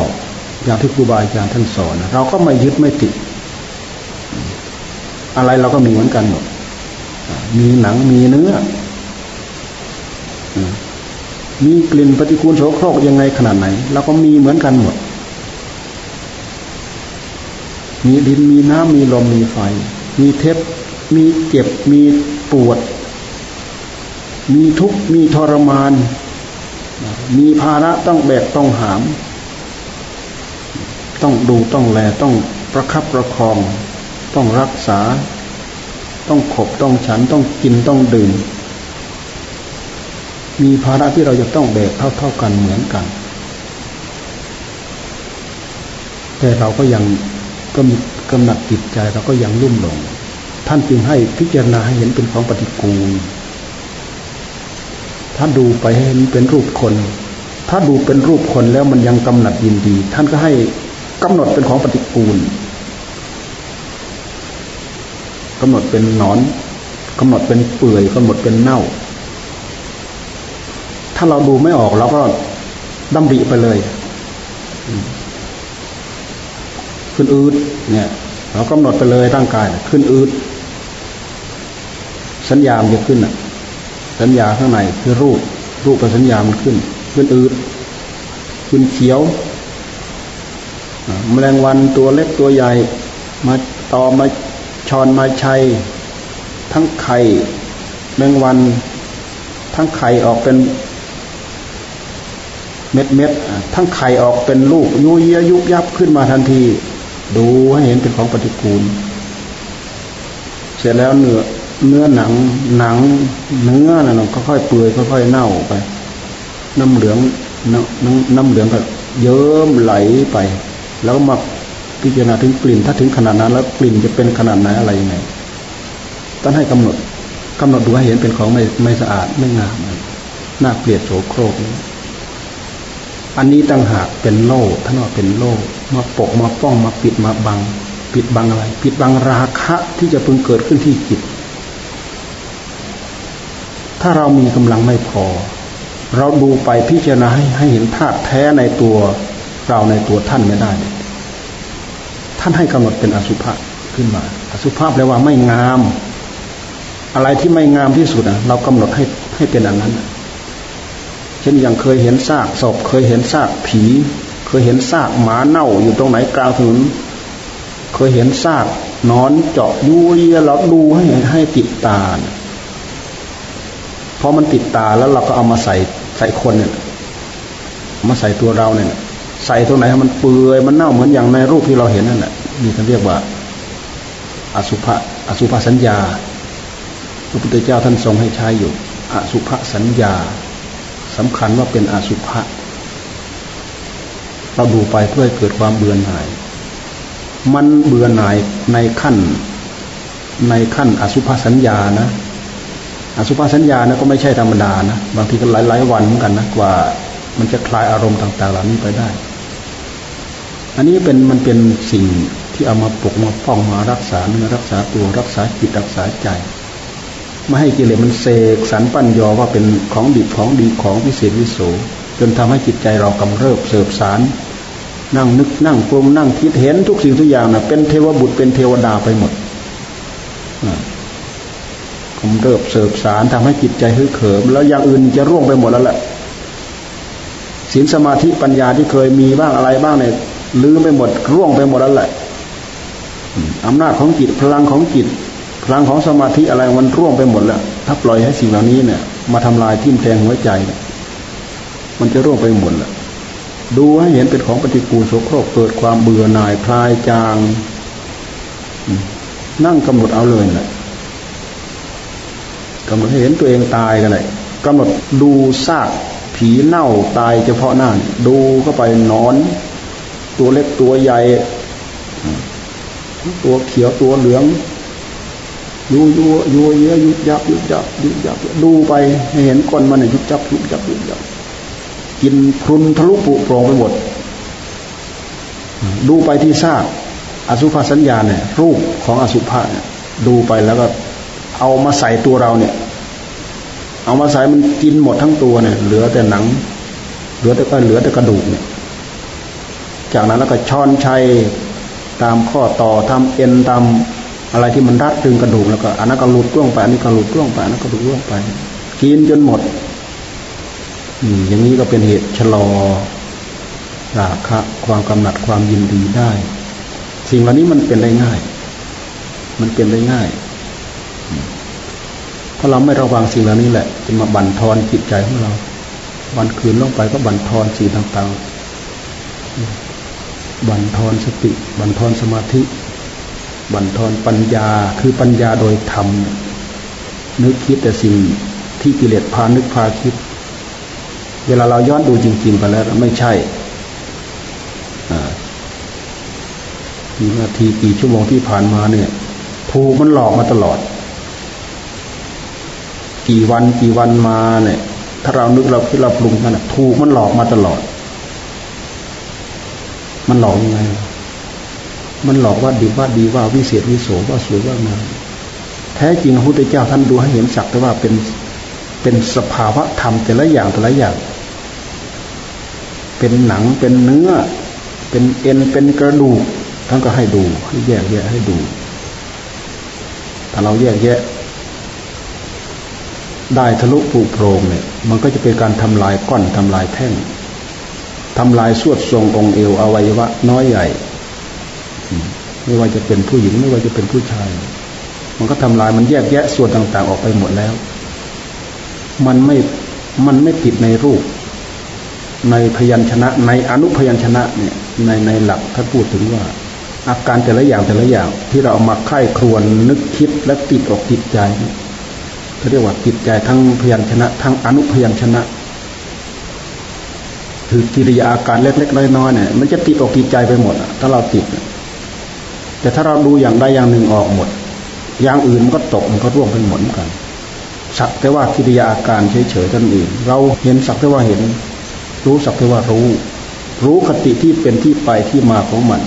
อย่างที่ครูบาอาจารย์ท่านสอน เราก็ไม่ยึดไม่ติด อะไรเราก็มีเหมือนกันหมด มีหนังมีเนื้อ มีกลิ่นปฏิกูลโสโครกยังไงขนาดไหนเราก็มีเหมือนกันหมด มีดินมีน้ำมีลมมีไฟ มีเทปมีเจ็บ มีปวด มีทุกข์ มีทรมาน มีภาระต้องแบกต้องหาม ต้องดูต้องแลต้องประคับประคอง ต้องรักษา ต้องขบต้องฉันต้องกินต้องดื่ม มีภาระที่เราจะต้องแบกเท่าเท่ากันเหมือนกัน แต่เราก็ยัง ก็มีกำหนัดจิตใจเราก็ยังลุ่มหลง ท่านจึงให้พิจารณาให้เห็นเป็นของปฏิกูล ถ้าดูไปให้เห็นเป็นรูปคน ถ้าดูเป็นรูปคนแล้วมันยังกำหนัดยินดี ท่านก็ให้กำหนดเป็นของปฏิกูลกำหนดเป็นหนอนกำหนดเป็นเปื่อยกำหนดเป็นเน่า ถ้าเราดูไม่ออกเราก็ดำริไปเลย ขึ้นอืดเนี่ยเรากำหนดไปเลยร่างกายขึ้นอืดสัญญามันจะขึ้นอะ สัญญาข้างในคือรูป รูปกับสัญญามันขึ้น ขึ้นอืดขึ้นเขียวแมลงวันตัวเล็กตัวใหญ่ มาตอมาชอนมาชัย ทั้งไข่แมงวัน ทั้งไข่ออกเป็นเม็ดเม็ดทั้งไข่ออกเป็นลูกยุยยุบยับขึ้นมาทันที ดูให้เห็นเป็นของปฏิกูล เสร็จแล้วเนื้อเนื้อหนังหนัง เนื้อน่ะก็ค่อยเปื่อยค่อยๆเน่าไป น้ำเหลืองน้ำน้ำเหลืองก็เยิ้มไหลไป แล้วมาพิจารณาถึงกลิ่นถ้าถึงขนาดนั้น แล้วกลิ่นจะเป็นขนาดไหนอะไรยังไงต้องให้กำหนดกำหนดดูให้เห็นเป็นของไม่ไม่สะอาดไม่งามน่าเกลียดโสโครก อันนี้ต่างหากเป็นโล่ท่านว่าเป็นโล่มาปกมาป้องมาปิดมาบัง ปิดบังอะไร ปิดบังราคะที่จะพึงเกิดขึ้นที่จิต ถ้าเรามีกำลังไม่พอ เราดูไปพิจารณาให้ให้เห็นธาตุแท้ในตัวเราในตัวท่านไม่ได้ ท่านให้กำหนดเป็นอสุภะขึ้นมา อสุภะแปลว่าไม่งาม อะไรที่ไม่งามที่สุดอะ เรากำหนดให้ให้เป็นอันนั้น ช่นอย่างเคยเห็นซากศพ เคยเห็นซากผี เคยเห็นซากหมาเน่าอยู่ตรงไหนกลางถนนเคยเห็นซากนอนเจาะยุยเราดูให้ให้ติดตาพอมันติดตาแล้วเราก็เอามาใส่ใส่คนเนี่ย มาใส่ตัวเราเนี่ย ใส่ตรงไหนให้มันเปื่อยมันเน่าเหมือนอย่างในรูปที่เราเห็นนั่นแหละนี่เขาเรียกว่า อสุภะอสุภสัญญาพระพุทธเจ้าท่านทรงให้ใช้อยู่ อสุภสัญญา สำคัญว่าเป็นอสุภะเราดูไปเพื่อเกิดความเบื่อหน่าย มันเบื่อหน่ายในขั้น ในขั้นอสุภสัญญานะ อสุภสัญญานะก็ไม่ใช่ธรรมดานะ บางทีก็หลายๆวันเหมือนกันนะกว่า มันจะคลายอารมณ์ต่าง ๆ เหล่านี้ไปได้ อันนี้เป็นมันเป็นสิ่งที่เอามาปกมาป้องมารักษาเนื้อรักษาตัวรักษาจิตรักษาใจ ไม่ให้กิเลสมันเสกสรรปั้นยอว่าเป็นของดีของดีของวิเศษวิโสจนทำให้จิตใจเรากำเริบเสบสาร นั่งนึกนั่งปรุงนั่งคิดเห็นทุกสิ่งทุกอย่างนะเป็นเทวบุตรเป็นเทวดาไปหมดกำเริบเสบสารทำให้จิตใจฮึกเหิมแล้วอย่างอื่นจะร่วงไปหมดแล้วแหละศีลสมาธิปัญญาที่เคยมีบ้างอะไรบ้างเนี่ยลืมไปหมดร่วงไปหมดแล้วแหละอำนาจของจิตพลังของจิต พลังของสมาธิอะไรมันร่วงไปหมดแล้ว ถ้าปล่อยให้สิ่งเหล่านี้เนี่ย มาทำลายทิ่มแทงหัวใจ มันจะร่วงไปหมดแหละดูให้เห็นเป็นของปฏิกูลโสโครกเกิดความเบื่อหน่ายคลายจาง นั่งกำหนดเอาเลยแหละกำหนดให้เห็นตัวเองตายกันเลยกำหนดดูซากผีเน่าตายเฉพาะหน้าดูเข้าไปนอน ตัวเล็กตัวใหญ่ ตัวเขียวตัวเหลือง ยูยูยูเยอะยุบยับยุบยับยุบยับดูไปเห็นคนมันยุบยับยุบยับยุบยับกินพรุนทะลุปุโปร่งไปหมด ดูไปที่ซากอสุภสัญญาเนี่ย รูปของอสุภะเนี่ยดูไปแล้วก็เอามาใส่ตัวเราเนี่ย เอามาใส่มันกินหมดทั้งตัวเนี่ย เหลือแต่หนัง เหลือแต่ก็เหลือแต่กระดูกเนี่ย จากนั้นแล้วก็ช้อนชัยตามข้อต่อทำเอ็นตาม อะไรที่มันรัดตึงกระดูกแล้วก็อันนั้นก็หลุดร่วงไปอันนี้ก็หลุดร่วงไปอันนั้นก็หลุดร่วงไป กินจนหมดอืมอย่างนี้ก็เป็นเหตุชะลอราคะความกำหนัดความยินดีได้ สิ่งเหล่านี้มันเป็นได้ง่าย มันเป็นได้ง่ายถ้าเราไม่ระวังสิ่งเหล่านี้แหละจะมาบั่นทอนจิตใจของเรา วันคืนลงไปก็บั่นทอนสิ่งต่างๆ บั่นทอนสติ บั่นทอนสมาธิ บันทอนปัญญาคือปัญญาโดยธรรมนึกคิดแต่สิ่งที่กิเลสพานึกพาคิด เวลาเราย้อนดูจริง ๆ ไปแล้วไม่ใช่กี่นาทีกี่ชั่วโมงที่ผ่านมาเนี่ยถูกมันหลอกมาตลอด กี่วันกี่วันมาเนี่ย ถ้าเรานึกเราคิดเราปรุงกันถูกมันหลอกมาตลอด มันหลอกยังไง มันหลอกว่าดีว่าดีว่าวิเศษวิโสว่าสวยว่างามแท้จริงพระพุทธเจ้าท่านดูให้เห็นสักแต่ว่าเป็นเป็นสภาวะธรรมแต่ละอย่างแต่ละอย่าง เป็นหนังเป็นเนื้อ เป็นเอ็นเป็นกระดูกท่านก็ให้ดูให้แยกแยะให้ดู ถ้าเราแยกแยะ ได้ทะลุปูโปรงเนี่ย มันก็จะเป็นการทำลายก้อนทำลายแท่งทำลายสวดทรงองค์เอวอวัยวะ น้อยใหญ่ ไม่ว่าจะเป็นผู้หญิงไม่ว่าจะเป็นผู้ชาย มันก็ทำลายมันแยกแยะส่วนต่าง ๆ ออกไปหมดแล้ว มันไม่มันไม่ติดในรูป ในพยัญชนะ ในอนุพยัญชนะเนี่ย ในในหลักท่านพูดถึงว่า อาการแต่ละอย่างแต่ละอย่างที่เราเอามาไข้ครวนนึกคิดและติดอกติดใจเขาเรียกว่าติดใจทั้งพยัญชนะ ทั้งอนุพยัญชนะคือกิริยาอาการเล็กๆน้อยๆเนี่ยมันจะติดอกติดใจไปหมดถ้าเราติด แต่ถ้าเราดูอย่างใดอย่างหนึ่งออกหมด อย่างอื่นมันก็ตกมันก็ร่วงไปหมดเหมือนกัน สักแต่ว่ากิริยาอาการเฉยๆท่านเอื่นเราเห็นสักแต่ว่าเห็น รู้สักแต่ว่ารู้ รู้คติที่เป็นที่ไปที่มาของมัน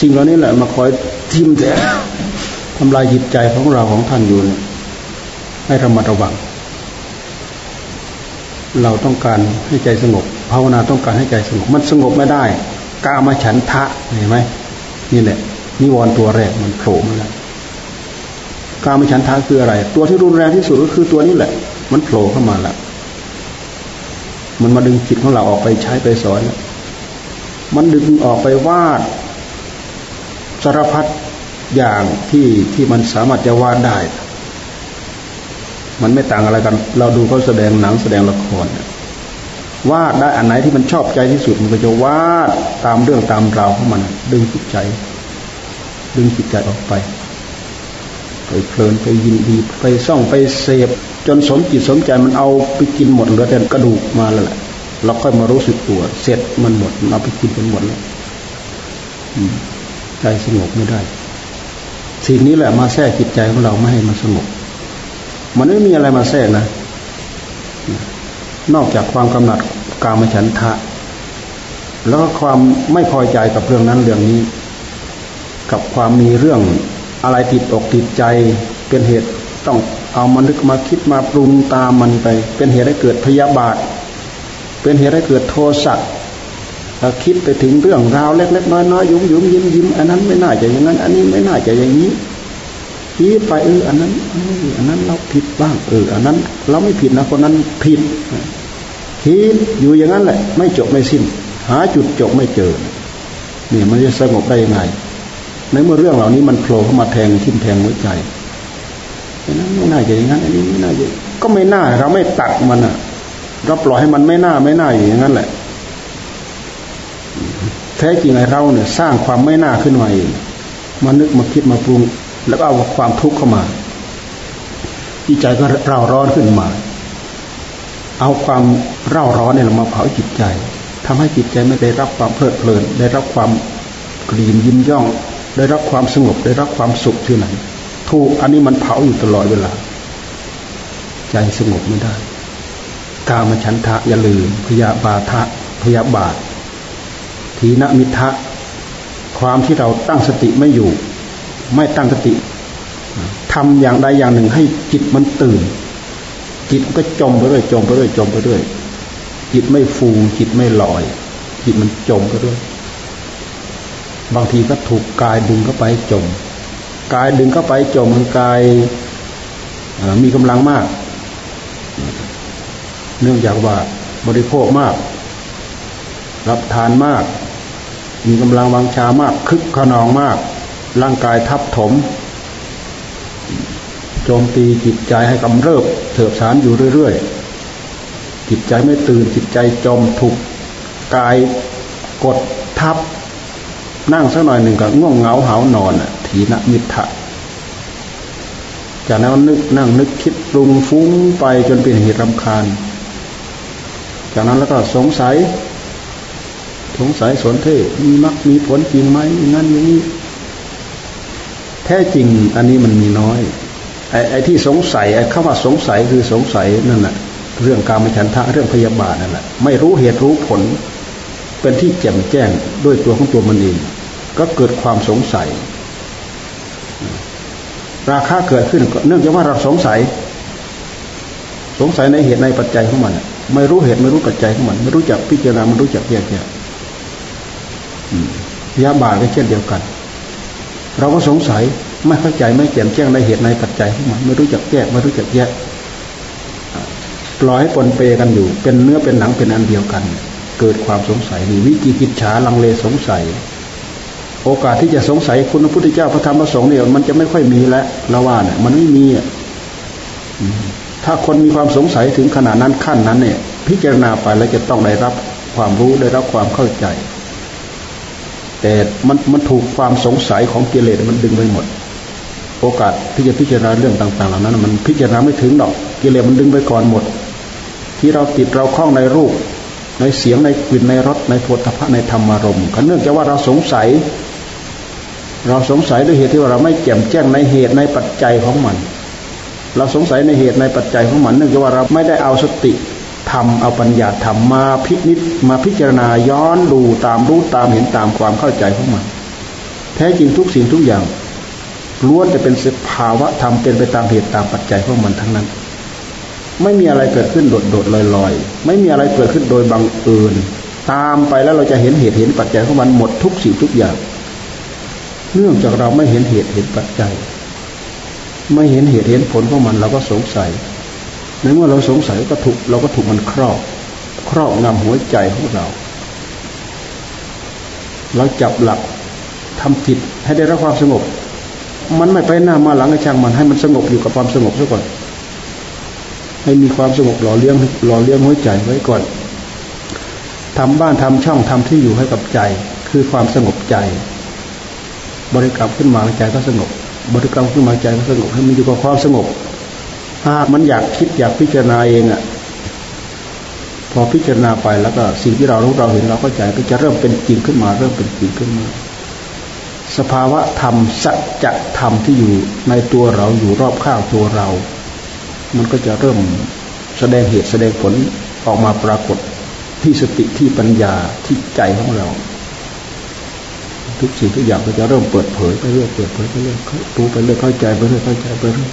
สิ่งเหล่านี้แหละมาคอยทิมแต่ทำลายจิตใจของเราของท่านอยู่ให้ระมัดระวัง เราต้องการให้ใจสงบภาวนาต้องการให้ใจสงบ มันสงบไม่ได้ กามาฉันทะเห็นไหม นี่แหละนิวรณ์ตัวแรกมันโผล่มาแล้วการมฉันทาคืออะไร ตัวที่รุนแรงที่สุดก็คือตัวนี้แหละ มันโผล่เข้ามาและมันมาดึงจิตของเราออกไปใช้ไปสอนมันดึงออกไปวาดสารพัดอย่างที่ที่มันสามารถจะวาดได้ มันไม่ต่างอะไรกัน เราดูเขาแสดงหนังแสดงละคร วาดได้อันไหนที่มันชอบใจที่สุดมันก็จะวาดตามเรื่องตามราวของมัน ดึงจิตใจ ดึงจิตใจออกไปไปเพลินไปยินดีไปซ่องไปเสพจนสมจิตสมใจมันเอาไปกินหมดเหลือแต่กระดูกมาแล้วแหละเราค่อยมารู้สึกตัวเสร็จมันหมดมันเอาไปกินเป็นหมดแล้วใจสงบไม่ได้สิ่งนี้แหละมาแทรกจิตใจของเราไม่ให้มันสงบมันไม่มีอะไรมาแทรกนะ นอกจากความกำหนัดกามฉันทะ แล้วก็ความไม่พอใจกับเรื่องนั้นเรื่องนี้ กับความมีเรื่องอะไรติดอกติดใจ เป็นเหตุต้องเอามานึกมาคิดมาปรุงตามมันไป เป็นเหตุให้เกิดพยาบาท เป็นเหตุให้เกิดโทสะคิดไปถึงเรื่องราวเล็กๆน้อยๆยุ่มยุ่มยิ้มยิ้มอันนั้นไม่น่าจะอย่างนั้น อันนี้ไม่น่าจะอย่างนี้คิดไปเอออันนั้นอันนั้นเรา ผิดบ้างเอออันนั้น เราไม่ผิดนะคนนั้นผิดคิดอยู่อย่างนั้นแหละ ไม่จบไม่สิ้น หาจุดจบไม่เจอเนี่ยมันจะสงบได้ยังไงในเมื่อเรื่องเหล่านี้มันโผล่เข้ามาแทงทิ่มแทงหัวใจนั้นไม่น่าจะอย่างนั้นอันนี้ไม่น่าจะก็ไม่น่าเราไม่ตัดมันอะเราปล่อยให้มันไม่น่าไม่น่าอยู่อย่างนั้นแหละแท้จริงไอ้เราเนี่ย สร้างความไม่น่าขึ้นมาเองมานึกมาคิดมาปรุง แล้วเอาความทุกข์เข้ามา จิตใจก็เร่าร้อนขึ้นมา เอาความเร่าร้อนเนี่ยมาเผาจิตใจทำให้จิตใจไม่ได้รับความเพลิดเพลิน ได้รับความกลีนยิ้มย่อง ได้รับความสงบได้รับความสุขที่ไหนถูกอันนี้มันเผาอยู่ตลอดเวลา ใจสงบไม่ได้กามฉันทะอย่าลืมพยาบาทะพยาบาททีนมิทะความที่เราตั้งสติไม่อยู่ ไม่ตั้งสติ ทำอย่างใดอย่างหนึ่งให้จิตมันตื่น จิตก็จมไปเรื่อยจมไปเรื่อยจมไปเรื่อยจิตไม่ฟูจิตไม่ลอย จิตมันจมไปเรื่อยบางทีก็ถูกกายดึงเข้าไปจม กายดึงเข้าไปจมกายมีกำลังมาก เนื่องจากว่าบริโภคมาก รับทานมาก มีกำลังวังชามาก คึกขนองมาก ร่างกายทับถม โจมตีจิตใจให้กำเริบเถิบสารอยู่เรื่อยๆจิตใจไม่ตื่นจิตใจจมถูกกายกดทับ นั่งสักหน่อยหนึ่งก็ง่วงเหงาหานอนถีนมิทะจากนั้นนึกนั่งนึกคิดปรุงฟุ้งไปจนเป็นเหตุรำคาญ จากนั้นแล้วก็สงสัย สงสัยสนเทมีมักมีผลจริงไหมนั่นอย่างนี้แท้จริงอันนี้มันมีน้อย ไอ้ไอ้ที่สงสัยไอ้คำว่าสงสัยคือสงสัยนั่นแหละเรื่องการมฉันทะเรื่องพยาบาทนั่นแหละไม่รู้เหตุรู้ผล เป็นที่แจ่มแจ้งด้วยตัวของตัวมันเองก็เกิดความสงสัย ราคาเกิดขึ้นเนื่องจากว่าเราสงสัย สงสัยในเหตุในปัจจัยของมันไม่รู้เหตุไม่รู้ปัจจัยของมัน ไม่รู้จักพิจารณาไม่รู้จักแยกแยะยาบาทก็เช่นเดียวกัน เราก็สงสัย ไม่เข้าใจไม่แจ่มแจ้งในเหตุในปัจจัยของมันไม่รู้จักแยกไม่รู้จักแยกปล่อยให้ปนเปกันอยู่ เป็นเนื้อเป็นหนังเป็นอันเดียวกัน เกิดความสงสัยมีวิจิกิจฉาลังเลสงสัย โอกาสที่จะสงสัยคุณพระพุทธเจ้าพระธรรมพระสงฆ์เนี่ยมันจะไม่ค่อยมีแล้วละว่าเนี่ยมันไม่มีอะถ้าคนมีความสงสัยถึงขนาดนั้นขั้นนั้นเนี่ย พิจารณาไปแล้วจะต้องได้รับความรู้ได้รับความเข้าใจ แต่มันมันถูกความสงสัยของกิเลสมันดึงไปหมด โอกาสที่จะพิจารณาเรื่องต่างๆเหล่านั้น มันพิจารณาไม่ถึงหรอกกิเลสมันดึงไปก่อนหมด ที่เราติดเราคล้องในรูป ในเสียงในกลิ่นในรสในโพธะในธรรมารมณ์ก็เนื่องจากว่าเราสงสัย เราสงสัยด้วยเหตุที่ว่าเราไม่แจ่มแจ้งในเหตุในปัจจัยของมัน เราสงสัยในเหตุในปัจจัยของมัน เนื่องจากว่าเราไม่ได้เอาสติทำเอาปัญญาธรรมมาพิจิตมาพิจารณาย้อนดูตามรู้ตามเห็นตามความเข้าใจของมัน แท้จริงทุกสิ่งทุกอย่าง ล้วนจะเป็นสภาวะธรรมเป็นไปตามเหตุตามปัจจัยของมันทั้งนั้น ไม่มีอะไรเกิดขึ้นโดดโดดลอยลอยไม่มีอะไรเกิดขึ้นโดยบังเอิญตามไปแล้วเราจะเห็นเหตุเห็นปัจจัยของมันหมดทุกสิ่งทุกอย่าง เนื่องจากเราไม่เห็นเหตุเห็นปัจจัย ไม่เห็นเหตุเห็นผลของมันเราก็สงสัยในเมื่อเราสงสัยก็ถูกเราก็ถูกมันครอบ ครอบงำหัวใจของเรา เราจับหลักทำจิตให้ได้รับความสงบ มันไม่ไปหน้ามาหลังกระช่างมันให้มันสงบอยู่กับความสงบซะก่อน ให้มีความสงบหล่อเลี้ยงหล่อเลี้ยงหัวใจไว้ก่อนทำบ้านทำช่องทำที่อยู่ให้กับใจ คือความสงบใจ บริกรรมขึ้นมาใจก็สงบบริกรรมขึ้นมาใจก็สงบให้มันอยู่กับความสงบหากมันอยากคิดอยากพิจารณาเองอะ พอพิจารณาไปแล้วก็สิ่งที่เรารู้เราเห็นเราเข้าใจก็จะเริ่มเป็นจริงขึ้นมา เริ่มเป็นจริงขึ้นมา สภาวะธรรมสัจธรรมที่อยู่ในตัวเราอยู่รอบข้างตัวเรา มันก็จะเริ่มแสดงเหตุแสดงผลออกมาปรากฏที่สติที่ปัญญาที่ใจของเรา ทุกสิ่งทุกอย่างก็จะเริ่มเปิดเผยไปเรื่อยเปิดเผยไปเรื่อยรู้ไปเรื่อยเข้าใจไปเรื่อยเข้าใจไปเรื่อย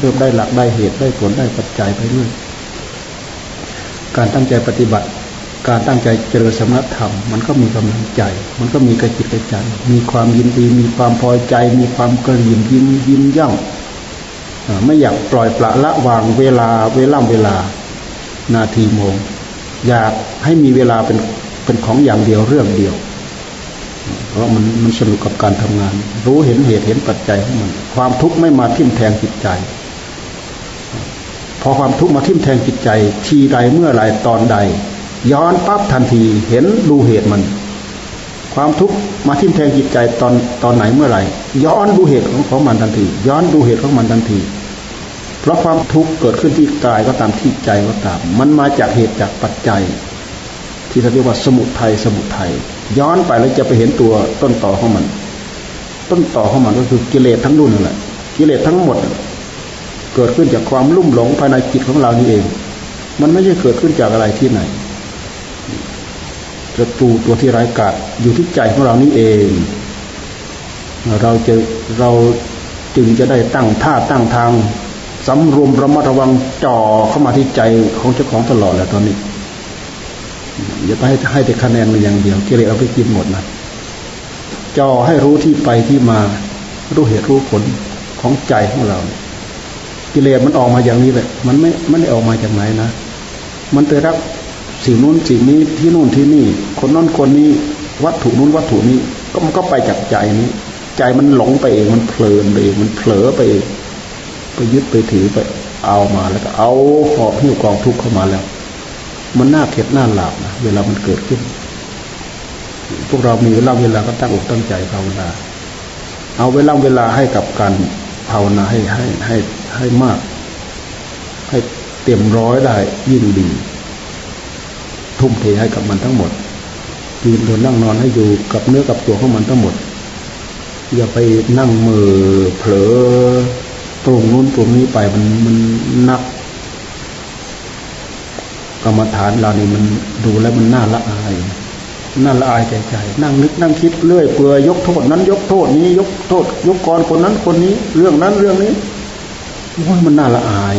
เริ่มได้หลักได้เหตุได้ผลได้ปัจจัยไปเรื่อยการตั้งใจปฏิบัติ การตั้งใจเจริญสมณธรรม มันก็มีกำลังใจ มันก็มีกระจิตกระใจ มีความยินดี มีความพอใจ มีความกระยิมยิ้มยิ้มย่องไม่อยากปล่อยปละละวางเวลาเวล่ำเวลานาทีโมง อยากให้มีเวลาเป็นเป็นของอย่างเดียวเรื่องเดียว เพราะมันมันสนุกกับการทำงาน รู้เห็นเหตุเห็นปัจจัยของมัน ความทุกข์ไม่มาทิ่มแทงจิตใจ พอความทุกข์มาทิ่มแทงจิตใจ ทีใดเมื่อไรตอนใด ย้อนปั๊บทันทีเห็นดูเหตุมัน ความทุกข์มาทิ่มแทงจิตใจตอนตอนไหนเมื่อไหร่ ย้อนดูเหตุของของมันทันที ย้อนดูเหตุของมันทันที เพราะความทุกข์เกิดขึ้นที่กายก็ตามที่ใจก็ตาม มันมาจากเหตุจากปัจจัย ที่เราเรียกว่าสมุทัยสมุทัยย้อนไปแล้วจะไปเห็นตัวต้นต่อของมัน ต้นต่อของมันก็คือกิเลสทั้งรุ่นนั่นแหละกิเลสทั้งหมด เกิดขึ้นจากความลุ่มหลงภายในจิตของเรานี่เอง มันไม่ใช่เกิดขึ้นจากอะไรที่ไหน ศัตรูตัวที่ร้ายกาจอยู่ที่ใจของเรานี่เอง เราจะเราจึงจะได้ตั้งท่าตั้งทางสำรวมระมัดระวังจ่อเข้ามาที่ใจของเจ้าของตลอดแหละตอนนี้อย่าไปให้ให้แต่คะแนนมันอย่างเดียวกิเลสเอาไปกินหมดนะจ่อให้รู้ที่ไปที่มารู้เหตุรู้ผลของใจของเรา กิเลสมันออกมาอย่างนี้แหละ มันไม่ไม่ได้ออกมาจากไหนนะ มันไปรับ สิ่งนู้นสิ่งนี้ที่นู่นที่นี่ คนนั้นคนนี้วัตถุนู้นวัตถุนี้ก็มันก็ไปจากใจนี้ ใจมันหลงไปเองมันเพลินไปเองมันเผลอไปเองไปยึดไปถือไปเอามาแล้วก็เอาหอบหิ้วกองทุกข์เข้ามาแล้ว มันน่าเข็ดน่าหลับนะเวลามันเกิดขึ้น พวกเรามีเวลาเวลาก็ตั้งอกตั้งใจภาวนาเอาเวลาเวลาให้กับการภาวนาให้ให้ให้ให้มาก ให้เต็มร้อยได้ยิ่งดี ทุ่มเทให้กับมันทั้งหมดยืนเดินนั่งนอนให้อยู่กับเนื้อกับตัวของมันทั้งหมด อย่าไปนั่งมือเผลอตรงนู้นตรงนี้ไปมันมันนักกรรมฐานเรานี่มันดูแล้วมันน่าละอาย น่าละอายใจใจ นั่งนึกนั่งคิดเรื่อยเปื่อยยกโทษนั้น ยกโทษนี้ ยกโทษ ยกกรคนนั้นคนนี้ เรื่องนั้นเรื่องนี้ว่ามันน่าละอาย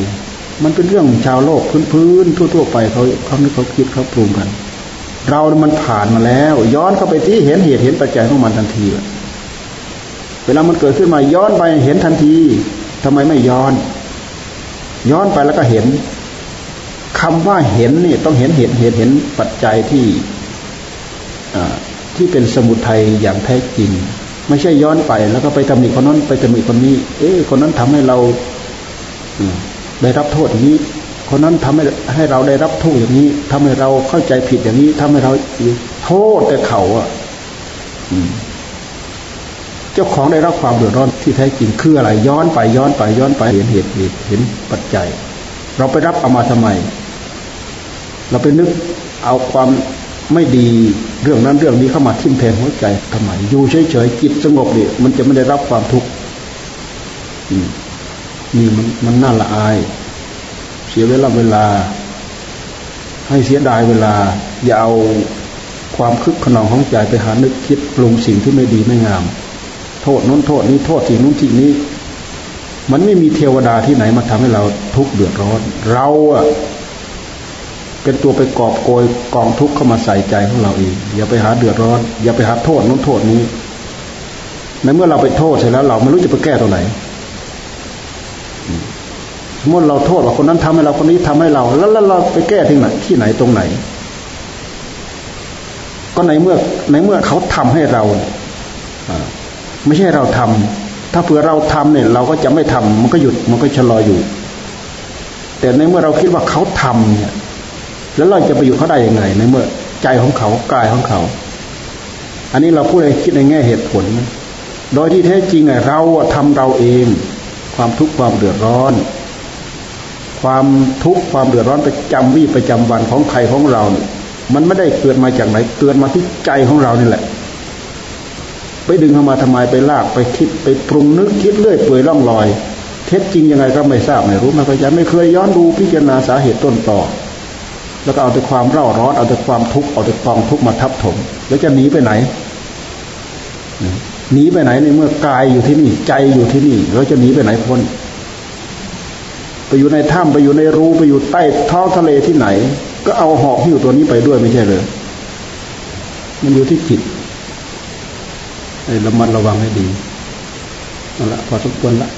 มันเป็นเรื่องชาวโลกพื้นๆทั่ว ๆ ไปเขาเขาไม่เขาคิดเขาปรุงกัน เรามันผ่านมาแล้ว ย้อนเข้าไปที่เห็นเหตุเห็นปัจจัยของมันทันทีเวลามันเกิดขึ้นมาย้อนไปเห็นทันทีทำไมไม่ย้อน ย้อนไปแล้วก็เห็นคำว่าเห็นนี่ต้องเห็นเหตุเหตุเห็นปัจจัยที่ที่เป็นสมุทัยอย่างแท้จริง ไม่ใช่ย้อนไปแล้วก็ไปตำหนิคนนั้นไปตำหนิคนนี้ เอ๊ะคนนั้นทำให้เรา ได้รับโทษอย่างนี้คนนั้นทำให้ให้เราได้รับโทษอย่างนี้ทำให้เราเข้าใจผิดอย่างนี้ทำให้เราโทษแต่เขาอะเจ้าของได้รับความเดือดร้อนที่แท้จริงคืออะไร ย้อนไปย้อนไปย้อนไปเห็นเหตุเหตุเห็นปัจจัย เราไปรับเอามาทำไม เราไปนึกเอาความไม่ดีเรื่องนั้นเรื่องนี้เข้ามาทิ่มแทงหัวใจทำไมอยู่เฉยๆจิตสงบเนี่ยมันจะไม่ได้รับความทุกข์ นี่มันมันน่าละอาย เสียเวลาเวลา ให้เสียดายเวลา อย่าเอาความคึกขนองของใจไปหานึกคิดปรุงสิ่งที่ไม่ดีไม่งาม โทษนู้นโทษนี้โทษสิ่งนู้นสิ่งนี้ มันไม่มีเทวดาที่ไหนมาทำให้เราทุกข์เดือดร้อน เราอะเป็นตัวไปกอบโกยกองทุกข์เข้ามาใส่ใจของเราเองอย่าไปหาเดือดร้อน อย่าไปหาโทษนู้นโทษนี้ในเมื่อเราไปโทษเสร็จแล้ว เราไม่รู้จะไปแก้ตรงไหน มมติเราโทษว่าคนนั้นทำให้เราคนนี้ทำให้เราแล้วแล้วเราไปแก้ที่ไหนที่ไหนตรงไหน ก็ในเมื่อในเมื่อเขาทำให้เราไม่ใช่เราทำถ้าเผื่อเราทำเนี่ย เราก็จะไม่ทำมันก็หยุดมันก็ชะลออยู่ แต่ในเมื่อเราคิดว่าเขาทำเนี่ย แล้วเราจะไปอยู่เขาได้ยังไง ในเมื่อใจของเขากายของเขา อันนี้เราพูดในคิดในแง่เหตุผลโดยที่แท้จริงเราทำเราเอง ความทุกข์ความเดือดร้อน ความทุกข์ความเดือดร้อนประจำวี่ประจำวันของใครของเราเนี่ยมันไม่ได้เกิดมาจากไหนเกิดมาที่ใจของเรานี่แหละ ไปดึงเข้ามาทำไมไปลากไปคิดไปปรุงนึกคิดเรื่อยเปื่อยล่องลอย เท็จจริงยังไงก็ไม่ทราบไม่รู้ไม่เข้าใจไม่เคยย้อนดูพิจารณาสาเหตุต้นต่อ แล้วก็เอาแต่ความเร่าร้อนเอาแต่ความทุกข์เอาแต่กองทุกข์มาทับถม แล้วจะหนีไปไหนหนีไปไหนในเมื่อกายอยู่ที่นี่ใจอยู่ที่นี่เราจะหนีไปไหนพ้น ไปอยู่ในถ้ำไปอยู่ในรูไปอยู่ใต้ท้องทะเลที่ไหน ก็เอาหอกหิ้วตัวนี้ไปด้วยไม่ใช่เลยมันอยู่ที่จิตระมัดระวังให้ดีนั่นแหละพอสมควรละ